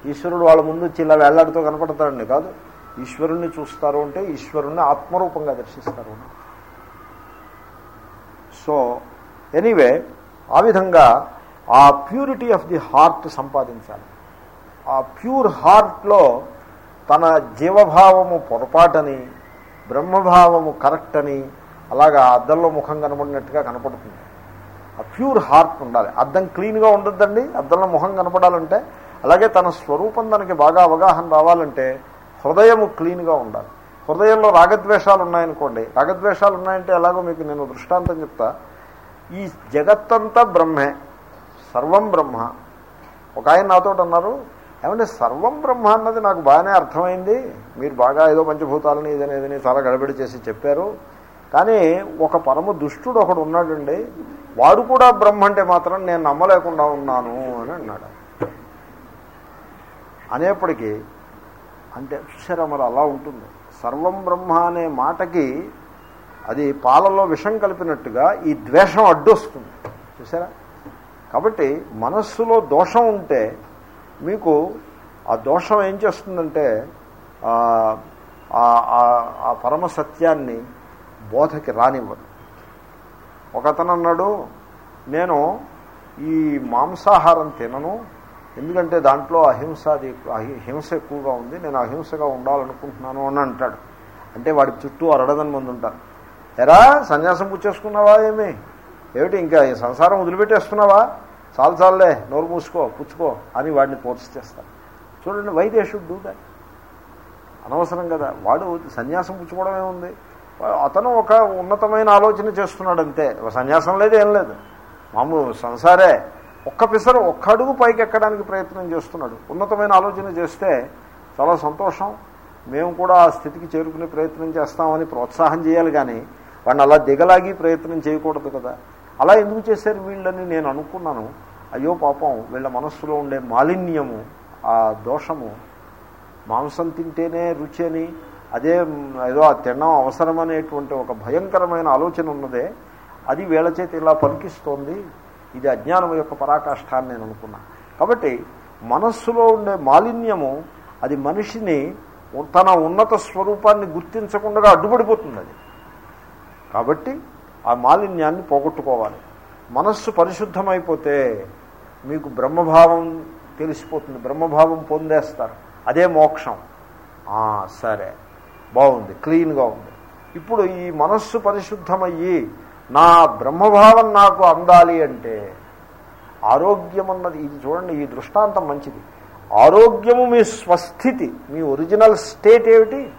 ఈశ్వరుడు వాళ్ళ ముందు చిల్ల వేలాడుతూ కనపడతాడండి కాదు. ఈశ్వరుణ్ణి చూస్తారు అంటే ఈశ్వరుణ్ణి ఆత్మరూపంగా దర్శిస్తారు. సో ఎనీవే ఆ విధంగా ఆ ప్యూరిటీ ఆఫ్ ది హార్ట్ సంపాదించాలి. ఆ ప్యూర్ హార్ట్లో తన జీవభావము పొరపాటని బ్రహ్మభావము కరెక్ట్ అని అలాగా అద్దంలో ముఖం కనపడినట్టుగా కనపడుతుంది. ఆ ప్యూర్ హార్ట్ ఉండాలి. అద్దం క్లీన్గా ఉండొద్దండి అద్దంలో ముఖం కనపడాలంటే. అలాగే తన స్వరూపం తనకి బాగా అవగాహన రావాలంటే హృదయము క్లీన్గా ఉండాలి. హృదయంలో రాగద్వేషాలు ఉన్నాయనుకోండి రాగద్వేషాలు ఉన్నాయంటే ఎలాగో మీకు నేను దృష్టాంతం చెప్తా. ఈ జగత్తంతా బ్రహ్మే. సర్వం బ్రహ్మ. ఒక ఆయన నాతో అన్నారు ఏమంటే సర్వం బ్రహ్మ అన్నది నాకు బాగానే అర్థమైంది. మీరు బాగా ఏదో పంచభూతాలని ఇదని ఇదని చాలా గడబడి చేసి చెప్పారు. కానీ ఒక పరమ దుష్టుడు ఒకడు ఉన్నాడండి. వాడు కూడా బ్రహ్మ అంటే మాత్రం నేను నమ్మలేకుండా ఉన్నాను అని అన్నాడు. అనేప్పటికీ అంటే అక్షరం మరి అలా ఉంటుంది. సర్వం బ్రహ్మ అనే మాటకి అది పాలలో విషం కలిపినట్టుగా ఈ ద్వేషం అడ్డొస్తుంది. చూసారా కాబట్టి మనస్సులో దోషం ఉంటే మీకు ఆ దోషం ఏం చేస్తుందంటే ఆ పరమ సత్యాన్ని బోధకి రానివ్వదు. ఒకతను అన్నాడు నేను ఈ మాంసాహారం తినను ఎందుకంటే దాంట్లో అహింసాది హింస ఎక్కువగా ఉంది నేను అహింసగా ఉండాలనుకుంటున్నాను అని అంటాడు. అంటే వాడి చుట్టూ అరడదని మంది ఉంటారు. ఎరా సన్యాసం పుచ్చేసుకున్నావా ఏమి? ఏమిటి ఇంకా ఈ సంసారం వదిలిపెట్టేస్తున్నావా చాలు చాలులే నోరు మూసుకో పుచ్చుకో అని వాడిని ఫోర్స్ చేస్తారు చూడండి వైదేశుడు దే డూ దాట్ అనవసరం కదా. వాడు సన్యాసం పుచ్చుకోవడం ఏముంది అతను ఒక ఉన్నతమైన ఆలోచన చేస్తున్నాడు అంతే సన్యాసం లేదు ఏం లేదు. మామూలు సంసారే. ఒక్క పిసరు ఒక్క అడుగు పైకి ఎక్కడానికి ప్రయత్నం చేస్తున్నాడు. ఉన్నతమైన ఆలోచన చేస్తే చాలా సంతోషం. మేము కూడా ఆ స్థితికి చేరుకునే ప్రయత్నం చేస్తామని ప్రోత్సాహం చేయాలి కానీ వాడిని అలా దిగలాగి ప్రయత్నం చేయకూడదు కదా. అలా ఎందుకు చేశారు వీళ్ళని నేను అనుకున్నాను. అయ్యో పాపం వీళ్ళ మనస్సులో ఉండే మాలిన్యము ఆ దోషము మాంసం తింటేనే రుచి అని అదే ఏదో ఆ తినడం అవసరమనేటువంటి ఒక భయంకరమైన ఆలోచన ఉన్నదే. అది వీళ్ళ చేతి ఇలా పలికిస్తోంది. ఇది అజ్ఞానం యొక్క పరాకాష్ఠ అని నేను అనుకున్నా. కాబట్టి మనస్సులో ఉండే మాలిన్యము అది మనిషిని తన ఉన్నత స్వరూపాన్ని గుర్తించకుండా అడ్డుపడిపోతుంది అది. కాబట్టి ఆ మాలిన్యాన్ని పోగొట్టుకోవాలి. మనస్సు పరిశుద్ధమైపోతే మీకు బ్రహ్మభావం తెలిసిపోతుంది. బ్రహ్మభావం పొందేస్తారు. అదే మోక్షం. సరే. బాగుంది. క్లీన్గా ఉంది. ఇప్పుడు ఈ మనస్సు పరిశుద్ధమయ్యి నా బ్రహ్మభావం నాకు అందాలి అంటే ఆరోగ్యం అన్నది ఇది చూడండి ఈ దృష్టాంతం మంచిది. ఆరోగ్యము మీ స్వస్థితి మీ ఒరిజినల్ స్టేట్ ఏమిటి?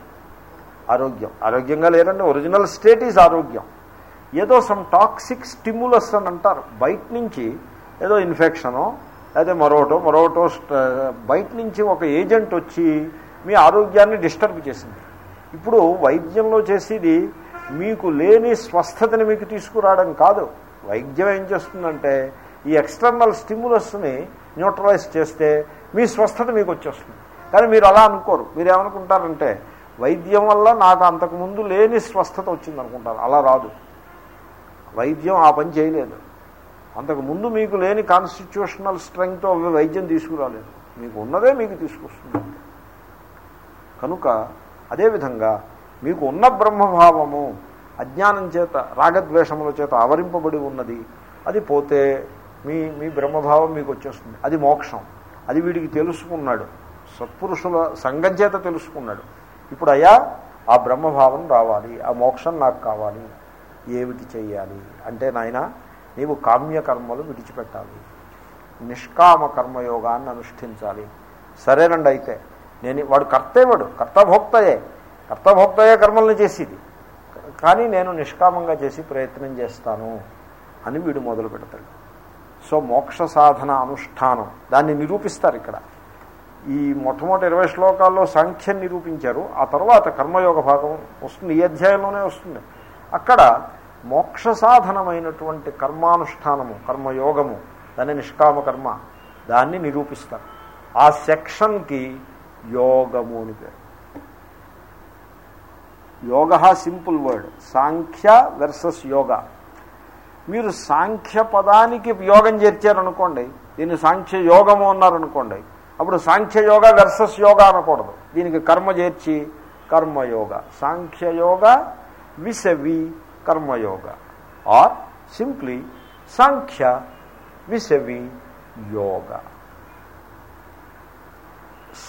ఆరోగ్యం. ఆరోగ్యంగా లేరండి. ఒరిజినల్ స్టేట్ ఈజ్ ఆరోగ్యం. ఏదో సమ్ టాక్సిక్ స్టిమ్యులస్ అని అంటారు. బయట నుంచి ఏదో ఇన్ఫెక్షనో లేదా మరోటో మరోటో బయట నుంచి ఒక ఏజెంట్ వచ్చి మీ ఆరోగ్యాన్ని డిస్టర్బ్ చేసింది. ఇప్పుడు వైద్యంలో చేసేది మీకు లేని స్వస్థతని మీకు తీసుకురావడం కాదు. వైద్యం ఏం చేస్తుందంటే ఈ ఎక్స్టర్నల్ స్టిమ్యులస్ని న్యూట్రలైజ్ చేస్తే మీ స్వస్థత మీకు వచ్చేస్తుంది. కానీ మీరు అలా అనుకోరు. మీరు ఏమనుకుంటారంటే వైద్యం వల్ల నాకు అంతకుముందు లేని స్వస్థత వచ్చింది అనుకుంటారు అలా రాదు. వైద్యం ఆ పని చేయలేదు. అంతకు ముందు మీకు లేని కాన్స్టిట్యూషనల్ స్ట్రెంగ్తో వైద్యం తీసుకురాలేదు. మీకు ఉన్నదే మీకు తీసుకొస్తుంది. కనుక అదేవిధంగా మీకు ఉన్న బ్రహ్మభావము అజ్ఞానం చేత రాగద్వేషముల చేత ఆవరింపబడి ఉన్నది. అది పోతే మీ మీ బ్రహ్మభావం మీకు వచ్చేస్తుంది. అది మోక్షం. అది వీడికి తెలుసుకున్నాడు. సత్పురుషుల సంఘం చేత తెలుసుకున్నాడు. ఇప్పుడు అయ్యా ఆ బ్రహ్మభావం రావాలి. ఆ మోక్షం నాకు కావాలి. ఏమిటి చేయాలి అంటే నాయన నీవు కామ్యకర్మలు విడిచిపెట్టాలి. నిష్కామ కర్మయోగాన్ని అనుష్ఠించాలి. సరేనండి అయితే నేను వాడు కర్తేవాడు కర్తభోక్తయే. కర్తభోక్తయే కర్మల్ని చేసేది. కానీ నేను నిష్కామంగా చేసి ప్రయత్నం చేస్తాను అని వీడు మొదలు పెడతాడు. సో మోక్ష సాధన అనుష్ఠానం. దాన్ని నిరూపిస్తారు ఇక్కడ. ఈ మొట్టమొదటి ఇరవై శ్లోకాల్లో సంఖ్యను నిరూపించారు. ఆ తర్వాత కర్మయోగ భాగం వస్తుంది. ఈ అధ్యాయంలోనే వస్తుంది. అక్కడ మోక్ష సాధనమైనటువంటి కర్మానుష్ఠానము కర్మయోగము దాన్ని నిష్కామ కర్మ దాన్ని నిరూపిస్తారు. ఆ సెక్షన్కి యోగము అని పేరు. Yoga simple word. Sankhya versus yoga. మీరు సాంఖ్య పదానికి యోగం చేర్చారనుకోండి దీన్ని సాంఖ్య యోగము అన్నారనుకోండి అప్పుడు సాంఖ్య యోగ వెర్సస్ యోగ అనకూడదు. దీనికి కర్మ చేర్చి కర్మయోగ. సాంఖ్యయోగ విసవి karma yoga or simply Sankhya vis a vis yoga.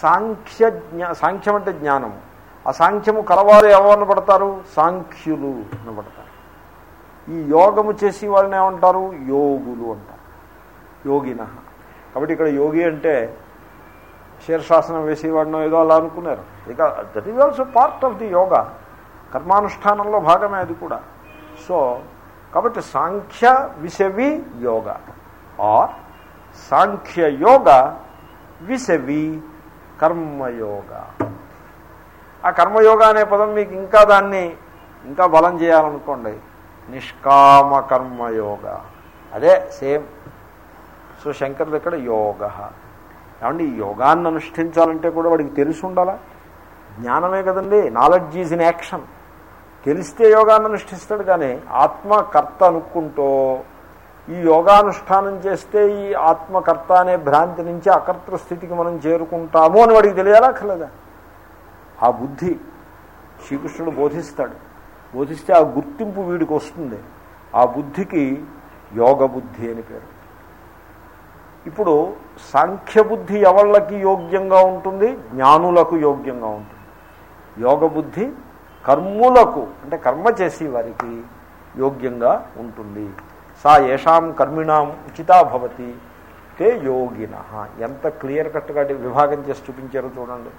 సాంఖ్య జ్ఞా సాంఖ్యం అంటే జ్ఞానము ఆ సాంఖ్యము కలవారు ఎవరు పడతారు? సాంఖ్యులు అనబడతారు ఈ యోగము చేసి వాళ్ళని ఏమంటారు? యోగులు అంటారు. యోగిన. కాబట్టి ఇక్కడ యోగి అంటే శీర్షాసనం వేసేవాడినో ఏదో అలా అనుకున్నారు. ఇక that is also part of the yoga కర్మానుష్ఠానంలో భాగమే అది కూడా. సో కాబట్టి సాంఖ్య విసవి యోగ. ఆర్ సాంఖ్య యోగ విసవి కర్మయోగ. ఆ కర్మయోగ అనే పదం మీకు ఇంకా దాన్ని ఇంకా బలం చేయాలనుకోండి. నిష్కామ కర్మయోగ. అదే సేమ్. సో శంకర్ ఇక్కడ యోగ. ఏమండి యోగాన్ని అనుష్ఠించాలంటే కూడా వాడికి తెలిసి ఉండాలా? జ్ఞానమే కదండి నాలెడ్జ్ ఈజ్ ఇన్ యాక్షన్ తెలిస్తే యోగాన్ని అనుష్ఠిస్తాడు కానీ ఆత్మకర్త అనుకుంటూ ఈ యోగానుష్ఠానం చేస్తే ఈ ఆత్మకర్త అనే భ్రాంతి నుంచి అకర్తృ స్థితికి మనం చేరుకుంటాము అని వాడికి తెలియాలా అక్కర్లేదా? ఆ బుద్ధి శ్రీకృష్ణుడు బోధిస్తాడు. బోధిస్తే ఆ గుర్తింపు వీడికి వస్తుంది. ఆ బుద్ధికి యోగ బుద్ధి అని పేరు. ఇప్పుడు సాంఖ్యబుద్ధి ఎవళ్ళకి యోగ్యంగా ఉంటుంది? జ్ఞానులకు యోగ్యంగా ఉంటుంది. యోగ బుద్ధి కర్ములకు అంటే కర్మ చేసే వారికి యోగ్యంగా ఉంటుంది. సా ఏషాం కర్మిణాం ఉచితా భవతి తే యోగిన. ఎంత క్లియర్ కట్గా విభాగం చేసి చూపించారో చూడండి.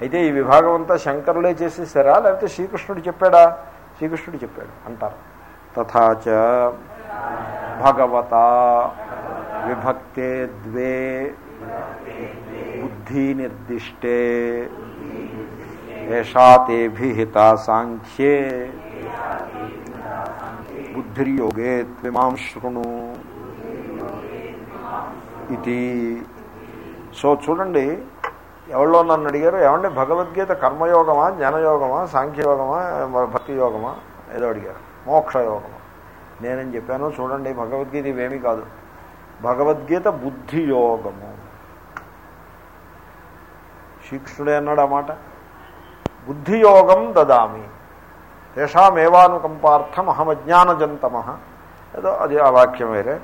అయితే ఈ విభాగం అంతా శంకరులే చేసేసారా? లేకపోతే శ్రీకృష్ణుడు చెప్పాడా? శ్రీకృష్ణుడు చెప్పాడు అంటారు. తథాచ భగవత విభక్తే ద్వే బుద్ధి నిర్దిష్టే. ఏషా తేభిహిత సాంఖ్యే బుద్ధిర్యోగే త్విమాం శృణు ఇది సో చూడండి ఎవరిలో నన్ను అడిగారు ఏమంటే భగవద్గీత కర్మయోగమా జ్ఞానయోగమా సాంఖ్యయోగమా భక్తి యోగమా ఏదో అడిగారు. మోక్షయోగమా? నేనేం చెప్పాను చూడండి భగవద్గీత ఇవేమీ కాదు. భగవద్గీత బుద్ధియోగము. శిక్షుడే శ్రీకృష్ణుడే అన్నాడు ఆ మాట. బుద్ధియోగం దదామి. తేషామేవానుకంపార్థం అహమజ్ఞానజంతమ. ఏదో అది ఆ వాక్యం వేరే.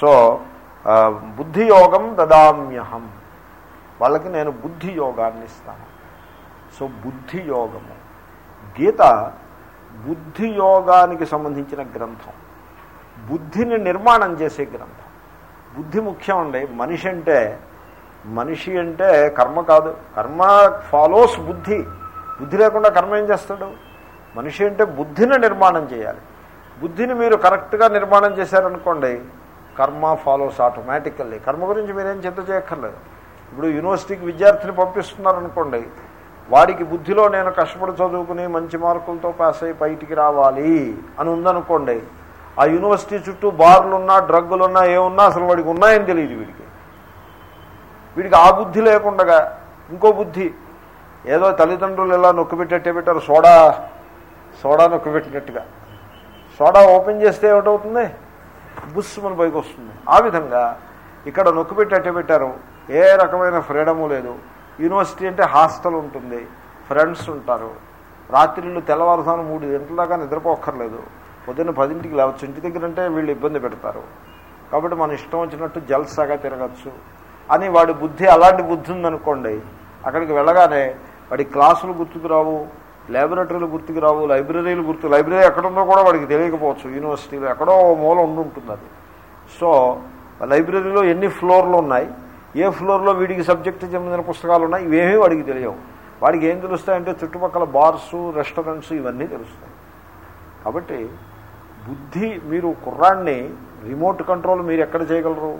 సో బుద్ధియోగం దదామ్యహం. వాళ్ళకి నేను బుద్ధి యోగాన్ని ఇస్తాను సో బుద్ధి యోగము గీత బుద్ధి యోగానికి సంబంధించిన గ్రంథం. బుద్ధిని నిర్మాణం చేసే గ్రంథం. బుద్ధి ముఖ్యం అండి. మనిషి అంటే మనిషి అంటే కర్మ కాదు. కర్మ ఫాలోస్ బుద్ధి. బుద్ధి లేకుండా కర్మ ఏం చేస్తాడు? మనిషి అంటే బుద్ధిని నిర్మాణం చేయాలి. బుద్ధిని మీరు కరెక్ట్గా నిర్మాణం చేశారనుకోండి కర్మ ఫాలోస్ ఆటోమేటికల్లీ. కర్మ గురించి మీరేం చింత చేయక్కర్లేదు. ఇప్పుడు యూనివర్సిటీకి విద్యార్థిని పంపిస్తున్నారనుకోండి వాడికి బుద్ధిలో నేను కష్టపడి చదువుకుని మంచి మార్కులతో పాస్ అయ్యి బయటికి రావాలి అని ఉందనుకోండి ఆ యూనివర్సిటీ చుట్టూ బార్లున్నా డ్రగ్గులున్నా ఏమున్నా అసలు వాడికి ఉన్నాయని తెలియదు వీడికి. వీడికి ఆ బుద్ధి లేకుండగా ఇంకో బుద్ధి ఏదో తల్లిదండ్రులు ఇలా నొక్కిపెట్టేట్టే పెట్టారు. సోడా సోడా నొక్కిపెట్టినట్టుగా. సోడా ఓపెన్ చేస్తే ఏమిటవుతుంది? మన పైకి వస్తుంది ఆ విధంగా ఇక్కడ నొక్కిపెట్టేట్టే పెట్టారు. ఏ రకమైన ఫ్రీడము లేదు. యూనివర్సిటీ అంటే హాస్టల్ ఉంటుంది. ఫ్రెండ్స్ ఉంటారు. రాత్రిళ్ళు తెల్లవారుసాను మూడు గంటల దాకా నిద్రపోక్కర్లేదు. పొద్దున్న పదింటికి లేవచ్చు. ఇంటి దగ్గర అంటే వీళ్ళు ఇబ్బంది పెడతారు. కాబట్టి మన ఇష్టం వచ్చినట్టు జల్సాగా తిరగచ్చు. అని వాడి బుద్ధి అలాంటి బుద్ధి ఉందనుకోండి అక్కడికి వెళ్ళగానే వాడి క్లాసులు గుర్తుకు రావు లాబొరేటరీలు గుర్తుకు రావు లైబ్రరీలు గుర్తు లైబ్రరీ ఎక్కడుందో కూడా వాడికి తెలియకపోవచ్చు యూనివర్సిటీలో ఎక్కడో మూల ఉండుంటుంది అది. సో లైబ్రరీలో ఎన్ని ఫ్లోర్లు ఉన్నాయి ఏ ఫ్లోర్లో వీడికి సబ్జెక్టు చెందిన పుస్తకాలు ఉన్నాయి ఇవేమీ వాడికి తెలియవు. వాడికి ఏం తెలుస్తాయంటే చుట్టుపక్కల బార్సు రెస్టారెంట్స్ ఇవన్నీ తెలుస్తాయి. కాబట్టి బుద్ధి మీరు కుర్రాన్ని రిమోట్ కంట్రోల్ మీరు ఎక్కడ చేయగలరు?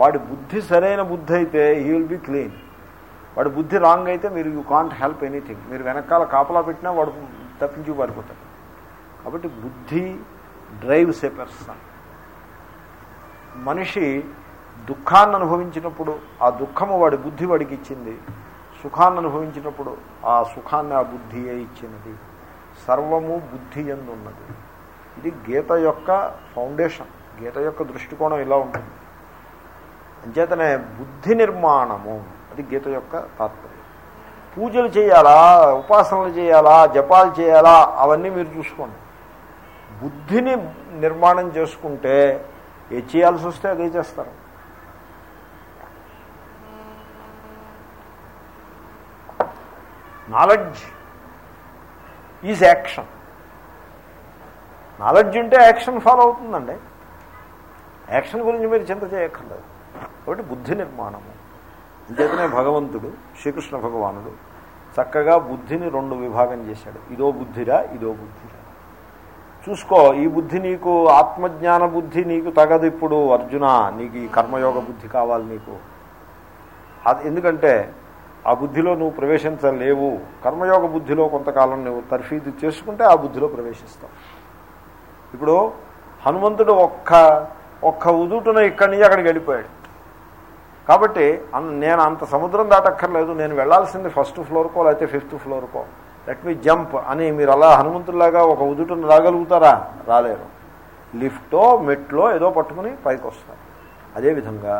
వాడి బుద్ధి సరైన బుద్ధి అయితే హీ విల్ బి క్లీన్ వాడి బుద్ధి రాంగ్ అయితే మీరు యూ కాంట్ హెల్ప్ ఎనీథింగ్ మీరు వెనకాల కాపలా పెట్టినా వాడు తప్పించి పారిపోతాడు. కాబట్టి బుద్ధి డ్రైవ్స్ ఏ పర్సన్ మనిషి దుఃఖాన్ని అనుభవించినప్పుడు ఆ దుఃఖము వాడి బుద్ధి వాడికి ఇచ్చింది. సుఖాన్ని అనుభవించినప్పుడు ఆ సుఖాన్ని ఆ బుద్ధియే ఇచ్చినది. సర్వము బుద్ధి ఉన్నది ఇది గీత యొక్క ఫౌండేషన్. గీత యొక్క దృష్టికోణం ఇలా ఉంటుంది. అంచేతనే బుద్ధి నిర్మాణము అది గీత యొక్క తాత్పర్యం. పూజలు చేయాలా? ఉపాసనలు చేయాలా? జపాలు చేయాలా? అవన్నీ మీరు చూసుకోండి. బుద్ధిని నిర్మాణం చేసుకుంటే ఏ చేయాల్సి వస్తే అదే చేస్తారు. Knowledge is action. నాలెడ్జ్ ఉంటే యాక్షన్ ఫాలో అవుతుందండి. యాక్షన్ గురించి మీరు చింత చేయక్కర్లేదు. కాబట్టి బుద్ధి నిర్మాణము. అంచేతనే భగవంతుడు శ్రీకృష్ణ భగవానుడు చక్కగా బుద్ధిని రెండు విభాగం చేశాడు. ఇదో బుద్ధిరా ఇదో బుద్ధిరా. చూసుకో ఈ బుద్ధి నీకు ఆత్మజ్ఞాన బుద్ధి నీకు తగదు ఇప్పుడు అర్జున నీకు ఈ కర్మయోగ బుద్ధి కావాలి నీకు. అది ఎందుకంటే ఆ బుద్ధిలో నువ్వు ప్రవేశించలేవు. కర్మయోగ బుద్ధిలో కొంతకాలం నువ్వు తర్ఫీదు చేసుకుంటే ఆ బుద్ధిలో ప్రవేశిస్తావు. ఇప్పుడు హనుమంతుడు ఒక్క ఒక్క ఉదుటున ఇక్కడి నుంచి అక్కడికి వెళ్ళిపోయాడు. కాబట్టి నేను అంత సముద్రం దాటక్కర్లేదు నేను వెళ్ళాల్సింది ఫస్ట్ ఫ్లోర్కో లేకపోతే ఫిఫ్త్ ఫ్లోర్కో లెట్ మీ జంప్ అని మీరు అలా హనుమంతులాగా ఒక ఉదుటును రాగలుగుతారా? రాలేరు. లిఫ్టో మెట్లో ఏదో పట్టుకుని పైకి వస్తారు. అదేవిధంగా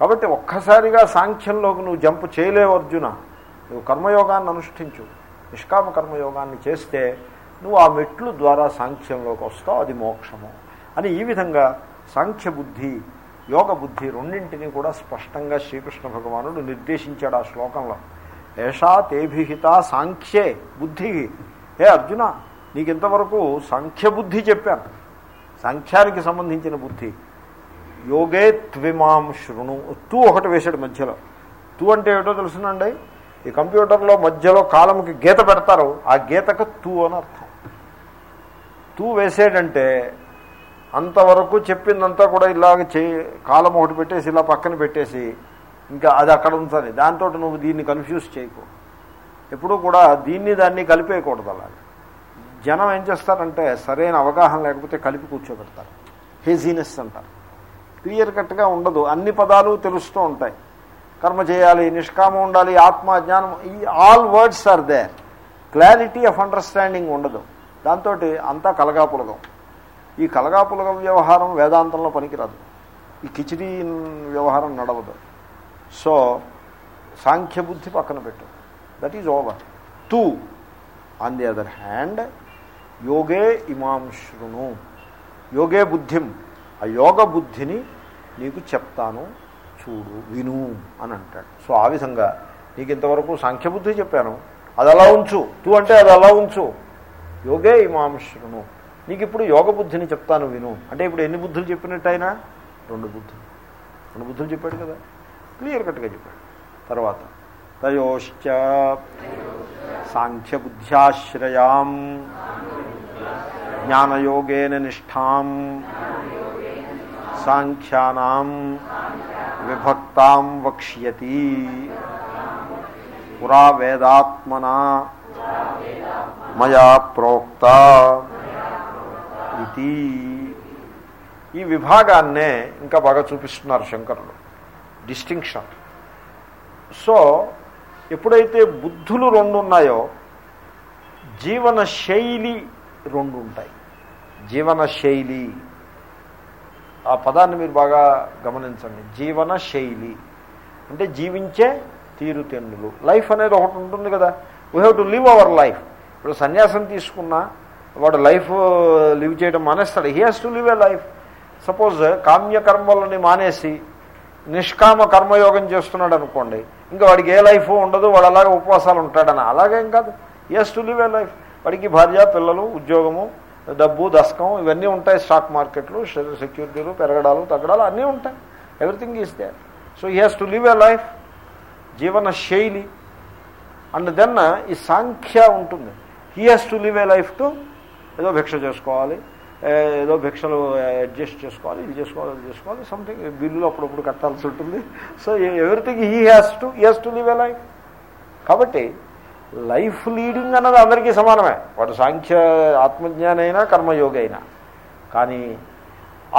కాబట్టి ఒక్కసారిగా సాంఖ్యంలోకి నువ్వు జంప్ చేయలేవు అర్జున. నువ్వు కర్మయోగాన్ని అనుష్ఠించు. నిష్కామ కర్మయోగాన్ని చేస్తే నువ్వు ఆ మెట్లు ద్వారా సాంఖ్యంలోకి వస్తావు అది మోక్షము అని ఈ విధంగా సాంఖ్య బుద్ధి యోగ బుద్ధి రెండింటినీ కూడా స్పష్టంగా శ్రీకృష్ణ భగవానుడు నిర్దేశించాడు ఆ శ్లోకంలో. ఏషా తేభిహిత సాంఖ్యే బుద్ధి. ఏ అర్జున నీకు ఇంతవరకు సాంఖ్య బుద్ధి చెప్పాను. సాంఖ్యానికి సంబంధించిన బుద్ధి. యోగే త్విమాం శృణు. తూ ఒకటి వేశాడు మధ్యలో. తూ అంటే ఏటో తెలుసునండి? ఈ కంప్యూటర్లో మధ్యలో కాలంకి గీత పెడతారు. ఆ గీతకు తూ అని అర్థం. తూ వేసేటంటే అంతవరకు చెప్పిందంతా కూడా ఇలాగ చే కాలం ఒకటి పెట్టేసి ఇలా పక్కన పెట్టేసి ఇంకా అది అక్కడ ఉంచాలి. దాంతో నువ్వు దీన్ని కన్ఫ్యూజ్ చేయకు. ఎప్పుడూ కూడా దీన్ని దాన్ని కలిపేయకూడదు అలాగే. జనం ఏం చేస్తారంటే సరైన అవగాహన లేకపోతే కలిపి కూర్చోబెడతారు. హేజీనెస్ అంటారు. క్లియర్ కట్గా ఉండదు. అన్ని పదాలు తెలుస్తూ ఉంటాయి. కర్మ చేయాలి నిష్కామం ఉండాలి ఆత్మ జ్ఞానం ఈ all words are there clarity of understanding ఉండదు. దాంతో అంతా కలగాపులగం. ఈ కలగాపులగ వ్యవహారం వేదాంతంలో పనికిరాదు. ఈ కిచిడి వ్యవహారం నడవదు. సో సాంఖ్యబుద్ధి పక్కన పెట్టు. That is over too on the other hand యోగే ఇమాం శృణు యోగే బుద్ధిం. ఆ యోగ బుద్ధిని నీకు చెప్తాను చూడు విను అని అంటాడు. సో ఆ విధంగా నీకు ఇంతవరకు సాంఖ్యబుద్ధి చెప్పాను. అది అలా ఉంచు. తూ అంటే అది అలా ఉంచు. యోగే ఇమాం శృణు నీకు ఇప్పుడు యోగ బుద్ధిని చెప్తాను విను. అంటే ఇప్పుడు ఎన్ని బుద్ధులు చెప్పినట్టయినా? రెండు బుద్ధులు. రెండు బుద్ధులు చెప్పాడు కదా? క్లియర్ కట్గా చెప్పాడు. తర్వాత తయోశ్చ సాంఖ్యబుద్ధ్యాశ్రయాం జ్ఞానయోగేన నిష్టాం సాంఖ్యానాం విభక్తాం వక్ష్యతి. పురా వేదాత్మనా మయా ప్రోక్త. జాతి ఈ విభాగాన్నే ఇంకా బాగా చూపిస్తున్నారు శంకరులు. డిస్టింక్షన్ సో ఎప్పుడైతే బుద్ధులు రెండు ఉన్నాయో జీవన శైలి రెండు ఉంటాయి జీవన శైలి. ఆ పదాన్ని మీరు బాగా గమనించండి. జీవన శైలి. అంటే జీవించే తీరుతెన్నులు. లైఫ్ అనేది ఒకటి ఉంటుంది కదా. We have to live our life ఇప్పుడు సన్యాసం తీసుకున్నా వాడు లైఫ్ లివ్ చేయడం మానేస్తాడు. He has to live a life suppose కామ్యకర్మలని మానేసి నిష్కామ కర్మయోగం చేస్తున్నాడు అనుకోండి ఇంకా వాడికి ఏ లైఫ్ ఉండదు వాడు అలాగే ఉపవాసాలు ఉంటాడని. అలాగేం కాదు. Is to live a life వాడికి భార్య పిల్లలు ఉద్యోగము డబ్బు దశకం ఇవన్నీ ఉంటాయి స్టాక్ మార్కెట్లు సెక్యూరిటీలు పెరగడాలు తగ్గడాలు అన్నీ ఉంటాయి. Everything is there so he has to live a life జీవన శైలి. అండ్ దెన్ ఈ సాంఖ్య ఉంటుంది. He has to live a life to ఏదో భిక్ష చేసుకోవాలి ఏదో భిక్షలు అడ్జస్ట్ చేసుకోవాలి ఇది చేసుకోవాలి అది చేసుకోవాలి సంథింగ్ బిల్లులు అప్పుడప్పుడు కట్టాల్సి ఉంటుంది. So everything he has to he has to live a life కాబట్టి లైఫ్ లీడింగ్ అన్నది అందరికీ సమానమే. వాడు సాంఖ్య ఆత్మజ్ఞానైనా కర్మయోగి అయినా కానీ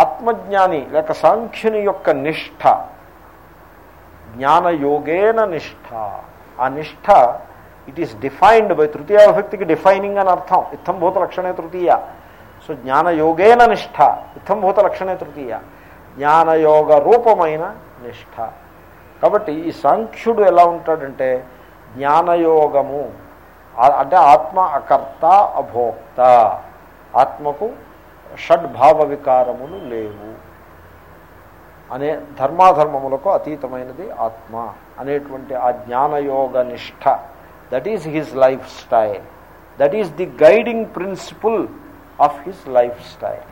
ఆత్మజ్ఞాని లేక సాంఖ్యుని యొక్క నిష్ఠ జ్ఞానయోగేన నిష్ఠ. ఆ నిష్ఠ ఇట్ ఈస్ డిఫైన్డ్ బై తృతీయ విభక్తికి డిఫైనింగ్ అని అర్థం. ఇత్తంభూత లక్షణే తృతీయ. సో జ్ఞానయోగేన నిష్ఠ. ఇత్తంభూత లక్షణే తృతీయ. జ్ఞానయోగ రూపమైన నిష్ఠ. కాబట్టి ఈ సాంఖ్యుడు ఎలా ఉంటాడంటే జ్ఞానయోగము అంటే ఆత్మ అకర్త అభోక్త. ఆత్మకు షడ్భావ వికారములు లేవు. అనే ధర్మాధర్మములకు అతీతమైనది ఆత్మ అనేటువంటి ఆ జ్ఞానయోగ నిష్ఠ. That is his lifestyle that is the guiding principle of his lifestyle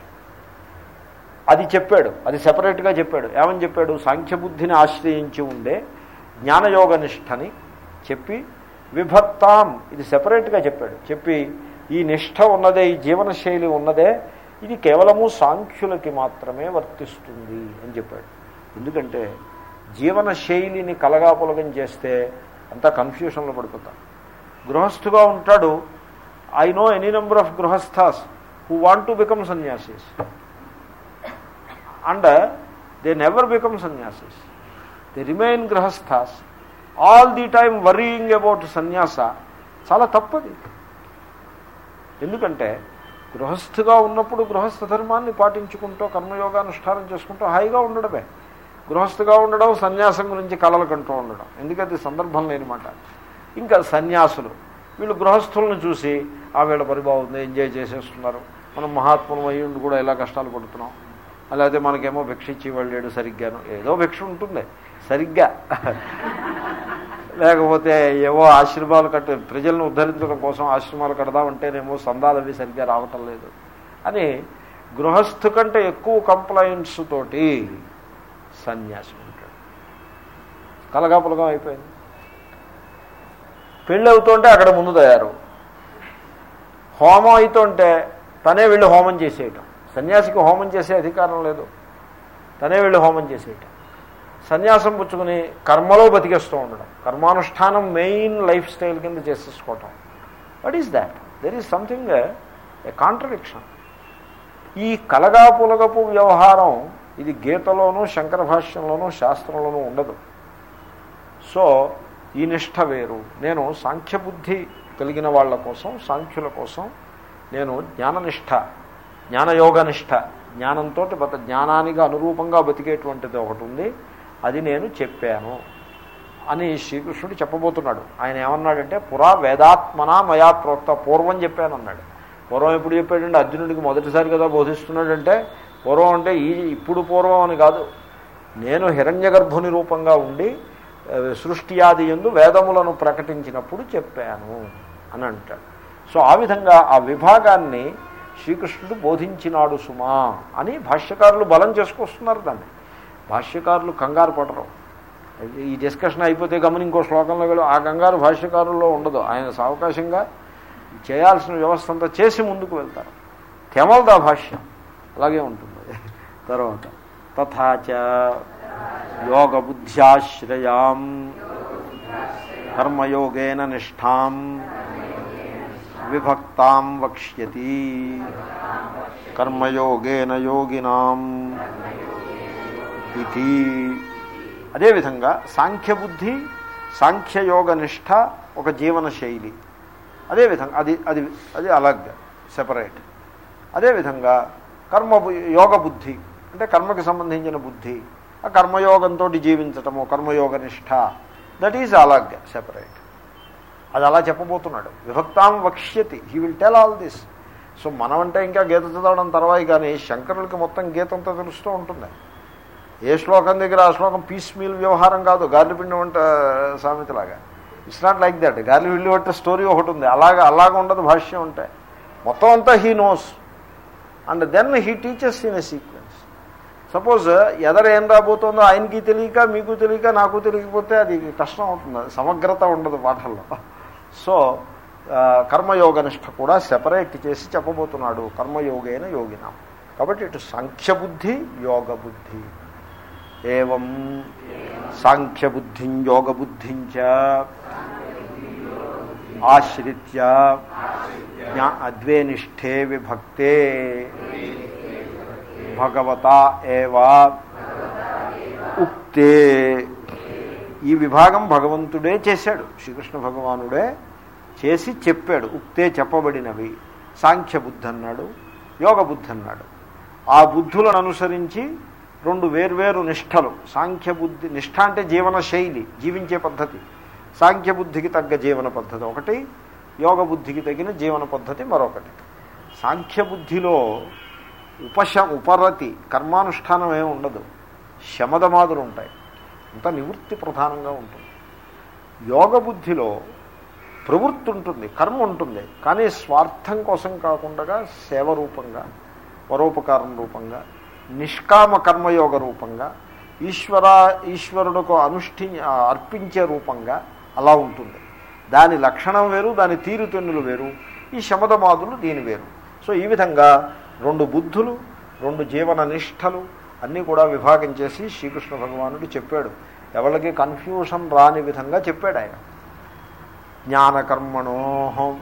అది చెప్పాడు. అది సెపరేట్గా చెప్పాడు. ఏమని చెప్పాడు? సాంఖ్యబుద్ధిని ఆశ్రయించి ఉండే జ్ఞానయోగ నిష్టని చెప్పి విభక్తాం. ఇది సెపరేట్గా చెప్పాడు. చెప్పి ఈ నిష్ఠ ఉన్నదే ఈ జీవనశైలి ఉన్నదే ఇది కేవలము సాంఖ్యులకి మాత్రమే వర్తిస్తుంది అని చెప్పాడు. ఎందుకంటే జీవనశైలిని కలగాపులగం చేస్తే అంతా కన్ఫ్యూషన్లో పడిపోతాం. గృహస్థుగా ఉంటాడు I know any number of గృహస్థాస్ who want to become సన్యాసీస్ అండ్ దే నెవర్ బికమ్ సన్యాసీస్ they remain గృహస్థాస్. All the time worrying about సన్యాస చాలా తప్పది. ఎందుకంటే గృహస్థుగా ఉన్నప్పుడు గృహస్థ ధర్మాన్ని పాటించుకుంటూ కర్మయోగానుష్ఠానం చేసుకుంటూ హాయిగా ఉండడమే. గృహస్థుగా ఉండడం సన్యాసం గురించి కలలు కంటూ ఉండడం. ఎందుకంటే సందర్భం లేని మాట ఇంకా సన్యాసులు. వీళ్ళు గృహస్థులను చూసి ఆ వీళ్ళ పని బాగుంది ఎంజాయ్ చేసేస్తున్నారు. మనం మహాత్ములం అయ్యి ఉండి కూడా ఎలా కష్టాలు పడుతున్నాం? అలాగే మనకేమో భిక్ష ఇచ్చి వెళ్ళాడు సరిగ్గాను. ఏదో భిక్ష ఉంటుంది. సరిగ్గా. లేకపోతే ఏవో ఆశ్రమాలు కట్ట ప్రజలను ఉద్ధరించడం కోసం ఆశ్రమాలు కడదామంటేనేమో సందాలు అవి సరిగ్గా రావటం లేదు. అని గృహస్థు కంటే ఎక్కువ కంప్లైంట్స్ తోటి సన్యాసి ఉంటాడు. కలగాపులగం అయిపోయింది. పెళ్ళి అవుతుంటే అక్కడ ముందు తయారు. హోమం అవుతుంటే తనే వెళ్ళి హోమం చేసేయటం. సన్యాసికి హోమం చేసే అధికారం లేదు. తనే వెళ్ళి హోమం చేసేయటం. సన్యాసం పుచ్చుకుని కర్మలో బతికేస్తూ ఉండడం. కర్మానుష్ఠానం మెయిన్ లైఫ్ స్టైల్ కింద చేసేసుకోవటం. What is that there is something a contradiction ఈ కలగా పులగపు వ్యవహారం ఇది గీతలోనూ శంకర భాష్యంలోనూ శాస్త్రంలోనూ ఉండదు. సో ఈ నిష్ఠ వేరు. నేను సాంఖ్యబుద్ధి కలిగిన వాళ్ళ కోసం సాంఖ్యుల కోసం నేను జ్ఞాననిష్ట జ్ఞానయోగ నిష్ట జ్ఞానంతో బత జ్ఞానానికి అనురూపంగా బతికేటువంటిది ఒకటి ఉంది. అది నేను చెప్పాను అని శ్రీకృష్ణుడు చెప్పబోతున్నాడు. ఆయన ఏమన్నాడంటే పురా వేదాత్మనా మయా ప్రోక్త పూర్వం చెప్పాను అన్నాడు. పూర్వం ఎప్పుడు చెప్పాడంటే అర్జునుడికి మొదటిసారి కదా బోధిస్తున్నాడంటే పూర్వం అంటే ఈ ఇప్పుడు పూర్వం అని కాదు. నేను హిరణ్య గర్భుని రూపంగా ఉండి సృష్టి ఆది ఎందు వేదములను ప్రకటించినప్పుడు చెప్పాను అని అంటాడు. సో ఆ విధంగా ఆ విభాగాన్ని శ్రీకృష్ణుడు బోధించినాడు సుమా అని భాష్యకారులు బలం చేసుకొస్తున్నారు దాన్ని. భాష్యకారులు కంగారు పడరు. ఈ డిస్కషన్ అయిపోతే గమని ఇంకో శ్లోకంలో వెళ్ళి. ఆ కంగారు భాష్యకారుల్లో ఉండదు. ఆయన సావకాశంగా చేయాల్సిన వ్యవస్థ అంతా చేసి ముందుకు వెళ్తారు. తెమల్దా భాష్యం. అలాగే ఉంటుంది. తర్వాత తథాచ యోగ బుద్ధ్యాశ్రయాం కర్మయోగేన నిష్ఠాం విభక్తాం వక్ష్యతి కర్మయోగేన యోగినాం ఇది అదేవిధంగా సాంఖ్యబుద్ధి సాంఖ్యయోగ నిష్ట ఒక జీవన శైలి అదేవిధంగా అది అది అది అలగ్ సెపరేట్ అదేవిధంగా కర్మ యోగ బుద్ధి అంటే కర్మకి సంబంధించిన బుద్ధి ఆ కర్మయోగంతో జీవించటము కర్మయోగ నిష్ఠ దట్ ఈజ్ అలాగ్ సెపరేట్ అది అలా చెప్పబోతున్నాడు. విభక్తాం వక్ష్యతి he will tell all this so మనం అంటే ఇంకా గీత చదవడం తర్వాత కానీ శంకరులకి మొత్తం గీతంతో తెలుస్తూ ఉంటుంది. ఏ శ్లోకం దగ్గర ఆ శ్లోకం పీస్ మీల్ వ్యవహారం కాదు గార్లిపిండి వంట సామెతలాగా. ఇట్స్ నాట్ లైక్ దట్ గార్లిపిండి వంట స్టోరీ ఒకటి ఉంది. అలాగా అలాగ ఉండదు భాష్యం ఉంటే మొత్తం అంతా he knows and then he teaches in a sequence suppose ఎదర ఏం రాబోతుందో ఆయనకి తెలియక మీకు తెలియక నాకు తెలియకపోతే అది కష్టం అవుతుంది. సమగ్రత ఉండదు పాఠంలో. సో కర్మయోగనిష్ట కూడా సెపరేట్ చేసి చెప్పబోతున్నాడు. కర్మయోగైన యోగిన. కాబట్టి ఇటు సాంఖ్యబుద్ధి యోగ బుద్ధి ఏం సాంఖ్యబుద్ధిం యోగబుద్ధించ ఆశ్రిత్య. జ్ఞా- అద్వేనిష్ఠే విభక్తే. భగవత ఏవా. ఉక్తే. ఈ విభాగం భగవంతుడే చేశాడు. శ్రీకృష్ణ భగవానుడే చేసి చెప్పాడు. ఉక్తే చెప్పబడినవి. సాంఖ్య బుద్ధి అన్నాడు యోగ బుద్ధి అన్నాడు ఆ బుద్ధులను అనుసరించి రెండు వేర్వేరు నిష్టలు సాంఖ్య బుద్ధి నిష్ఠ అంటే జీవన శైలి జీవించే పద్ధతి. సాంఖ్య బుద్ధికి తగ్గ జీవన పద్ధతి ఒకటి యోగ బుద్ధికి తగిన జీవన పద్ధతి మరొకటి. సాంఖ్య బుద్ధిలో ఉపశ ఉపరతి కర్మానుష్ఠానం ఏమి ఉండదు. శమదమాదులు ఉంటాయి అంత నివృత్తి ప్రధానంగా ఉంటుంది. యోగ బుద్ధిలో ప్రవృత్తి ఉంటుంది కర్మ ఉంటుంది కానీ స్వార్థం కోసం కాకుండా సేవ రూపంగా పరోపకారం రూపంగా నిష్కామ కర్మయోగ రూపంగా ఈశ్వర ఈశ్వరుడుకు అనుష్ఠి అర్పించే రూపంగా అలా ఉంటుంది. దాని లక్షణం వేరు దాని తీరుతెన్నులు వేరు. ఈ శమదమాదులు దీని వేరు. సో ఈ విధంగా రెండు బుద్ధులు రెండు జీవన నిష్టలు అన్నీ కూడా విభాగం చేసి శ్రీకృష్ణ భగవానుడు చెప్పాడు. ఎవరికి కన్ఫ్యూషన్ రాని విధంగా చెప్పాడు ఆయన. జ్ఞానకర్మణోహం.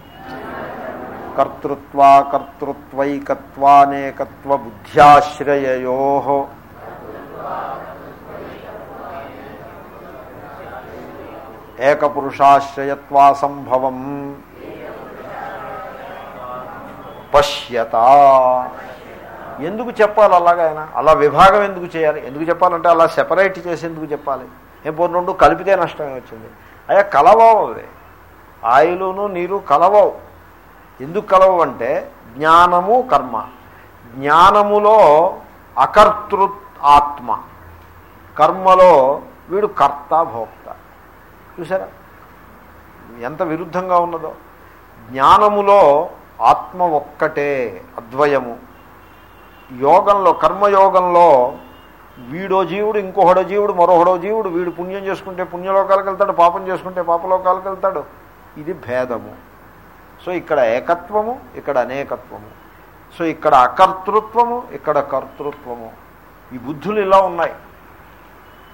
కర్తృత్వా కర్తృత్వైకత్వానేకత్వ బుద్ధ్యాశ్రయయో. ఏకపురుషాశ్రయత్వాసంభవం. పశ్యత. ఎందుకు చెప్పాలి అలాగైనా అలా విభాగం ఎందుకు చేయాలి? ఎందుకు చెప్పాలంటే అలా సెపరేట్ చేసి ఎందుకు చెప్పాలి? ఏం రెండు కలిపితే నష్టమే వచ్చింది. అయ్యా కలవవు అవి. ఆయిలును నీరు కలవవు. ఎందుకు కలవవు అంటే జ్ఞానము కర్మ. జ్ఞానములో అకర్తృ ఆత్మ. కర్మలో వీడు కర్త భోక్త. చూసారా? ఎంత విరుద్ధంగా ఉన్నదో. జ్ఞానములో ఆత్మ ఒక్కటే అద్వయము. యోగంలో కర్మయోగంలో వీడో జీవుడు ఇంకొకడో జీవుడు మరొకడో జీవుడు వీడు పుణ్యం చేసుకుంటే పుణ్యలోకాలకు వెళ్తాడు పాపం చేసుకుంటే పాపలోకాలకు వెళ్తాడు. ఇది భేదము. సో ఇక్కడ ఏకత్వము ఇక్కడ అనేకత్వము. సో ఇక్కడ అకర్తృత్వము ఇక్కడ కర్తృత్వము. ఈ బుద్ధులు ఇలా ఉన్నాయి.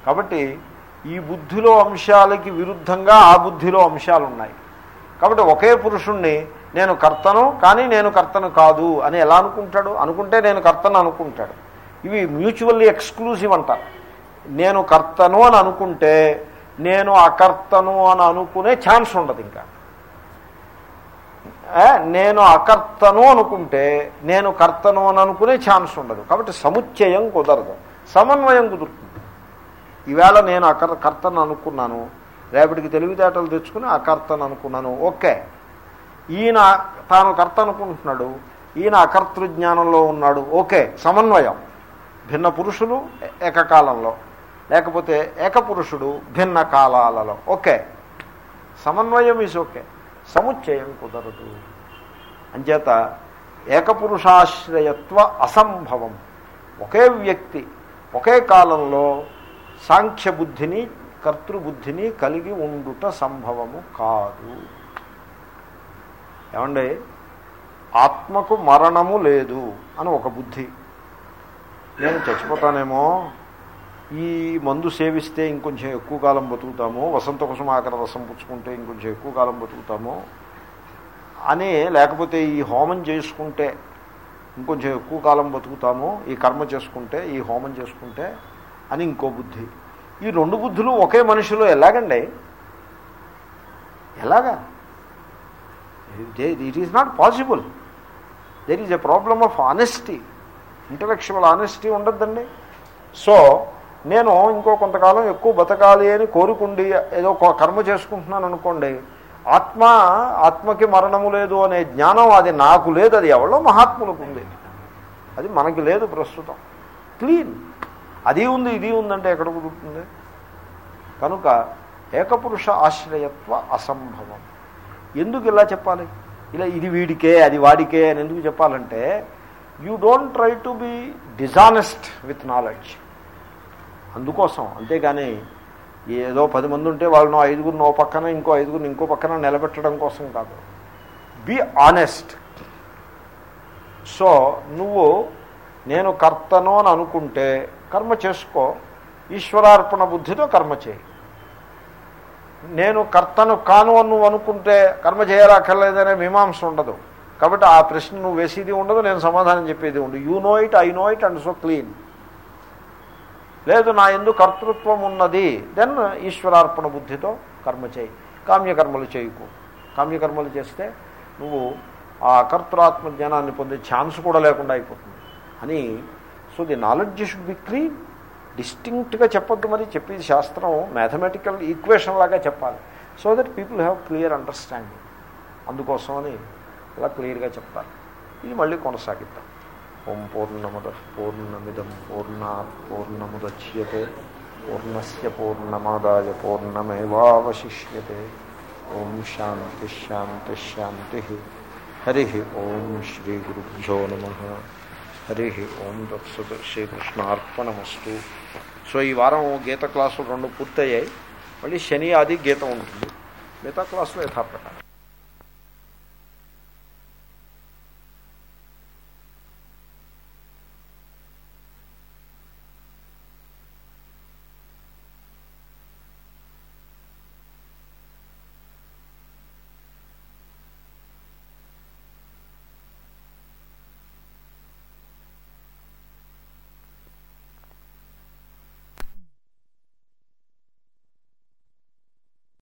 కాబట్టి ఈ బుద్ధిలో అంశాలకి విరుద్ధంగా ఆ బుద్ధిలో అంశాలు ఉన్నాయి కాబట్టి ఒకే పురుషుణ్ణి నేను కర్తను కానీ నేను కర్తను కాదు అని ఎలా అనుకుంటాడు? అనుకుంటే నేను కర్తను అనుకుంటాడు. ఇవి మ్యూచువల్లీ ఎక్స్క్లూజివ్ అంటారు నేను కర్తను అని అనుకుంటే నేను అకర్తను అని అనుకునే ఛాన్స్ ఉండదు ఇంకా. నేను అకర్తను అనుకుంటే నేను కర్తను అని అనుకునే ఛాన్స్ ఉండదు. కాబట్టి సముచ్చయం కుదరదు. సమన్వయం కుదురుతుంది. ఈవేళ నేను అకర్ కర్తను అనుకున్నాను. రేపటికి తెలివితేటలు తెచ్చుకుని అకర్తను అనుకున్నాను. ఓకే. ఈయన తాను కర్త అనుకుంటున్నాడు ఈయన అకర్తృజ్ఞానంలో ఉన్నాడు. ఓకే సమన్వయం. భిన్న పురుషులు ఏకకాలంలో. లేకపోతే ఏకపురుషుడు భిన్న కాలాలలో. ఓకే. సమన్వయం ఈజ్ ఓకే సముచ్చయం కుదరదు. అంచేత ఏకపురుషాశ్రయత్వ అసంభవం. ఒకే వ్యక్తి ఒకే కాలంలో సాంఖ్యబుద్ధిని కర్తృబుద్ధిని కలిగి ఉండుట సంభవము కాదు. ఏమండి? ఆత్మకు మరణము లేదు అని ఒక బుద్ధి. నేను చచ్చిపోతానేమో ఈ మందు సేవిస్తే ఇంకొంచెం ఎక్కువ కాలం బతుకుతాము వసంత కుసుమాకర రసం పుచ్చుకుంటే ఇంకొంచెం ఎక్కువ కాలం బతుకుతాము అని లేకపోతే ఈ హోమం చేసుకుంటే ఇంకొంచెం ఎక్కువ కాలం బతుకుతాము ఈ కర్మ చేసుకుంటే ఈ హోమం చేసుకుంటే అని ఇంకో బుద్ధి. ఈ రెండు బుద్ధులు ఒకే మనిషిలో ఎలాగండి? ఎలాగా? It is not possible there is a problem of honesty intellectual honesty ఉండద్దండి. So నేను ఇంకో కొంతకాలం ఎక్కువ బతకాలి అని కోరుకుండి ఏదో ఒక కర్మ చేసుకుంటున్నాను అనుకోండి ఆత్మ ఆత్మకి మరణము లేదు అనే జ్ఞానం అది నాకు లేదు అది ఎవరో మహాత్ములకు ఉంది. అది మనకి లేదు ప్రస్తుతం. క్లీన్ అది ఉంది ఇది ఉందంటే ఎక్కడ కుదురుతుంది? కనుక ఏకపురుష ఆశ్రయత్వ అసంభవం. ఎందుకు ఇలా చెప్పాలి? ఇలా ఇది వీడికే అది వాడికే అని ఎందుకు చెప్పాలంటే you don't try to be dishonest with knowledge అందుకోసం అంతేగాని ఏదో పది మంది ఉంటే వాళ్ళను ఐదుగురిని ఓ పక్కన ఇంకో ఐదుగురిని ఇంకో పక్కన నిలబెట్టడం కోసం కాదు. బీ ఆనెస్ట్ సో నువ్వు నేను కర్తను అని అనుకుంటే కర్మ చేసుకో. ఈశ్వరార్పణ బుద్ధితో కర్మ చేయి. నేను కర్తను కాను అని నువ్వు అనుకుంటే కర్మ చేయాలక్కర్లేదనే మీమాంస ఉండదు. కాబట్టి ఆ ప్రశ్న నువ్వు వేసేది ఉండదు నేను సమాధానం చెప్పేది ఉండదు. You know it I know it and so clean లేదు నా ఎందు కర్తృత్వం ఉన్నది. దెన్ ఈశ్వరార్పణ బుద్ధితో కర్మ చేయి. కామ్యకర్మలు చేయకు. కామ్యకర్మలు చేస్తే నువ్వు ఆ కర్తృత్మ జ్ఞానాన్ని పొందే ఛాన్స్ కూడా లేకుండా అయిపోతుంది. అని so the knowledge should be clean డిస్టింక్ట్గా చెప్పొద్దు మరి చెప్పేది శాస్త్రం మ్యాథమెటికల్ ఈక్వేషన్ లాగా చెప్పాలి. So that people have clear understanding. అందుకోసమని ఇలా క్లియర్గా చెప్తారు. ఇది మళ్ళీ కొనసాగిద్దాం. ఓం పూర్ణముద పూర్ణమిదం పూర్ణా పూర్ణముద్యతే పూర్ణస్ పూర్ణమాదాయ పూర్ణమేవాశిష్యతే ఓం శాంతి శాంతి శాంతి. హరి ఓం శ్రీ గురుభ్యో నమ. హరి ఓం తత్సత్ శ్రీకృష్ణార్పణమస్తు సో ఈ వారం గీత క్లాసులు రెండు పూర్తయ్యాయి. మళ్ళీ శని ఆది గీతం ఉంటుంది. మిగతా క్లాసులో యథాప్రకారం.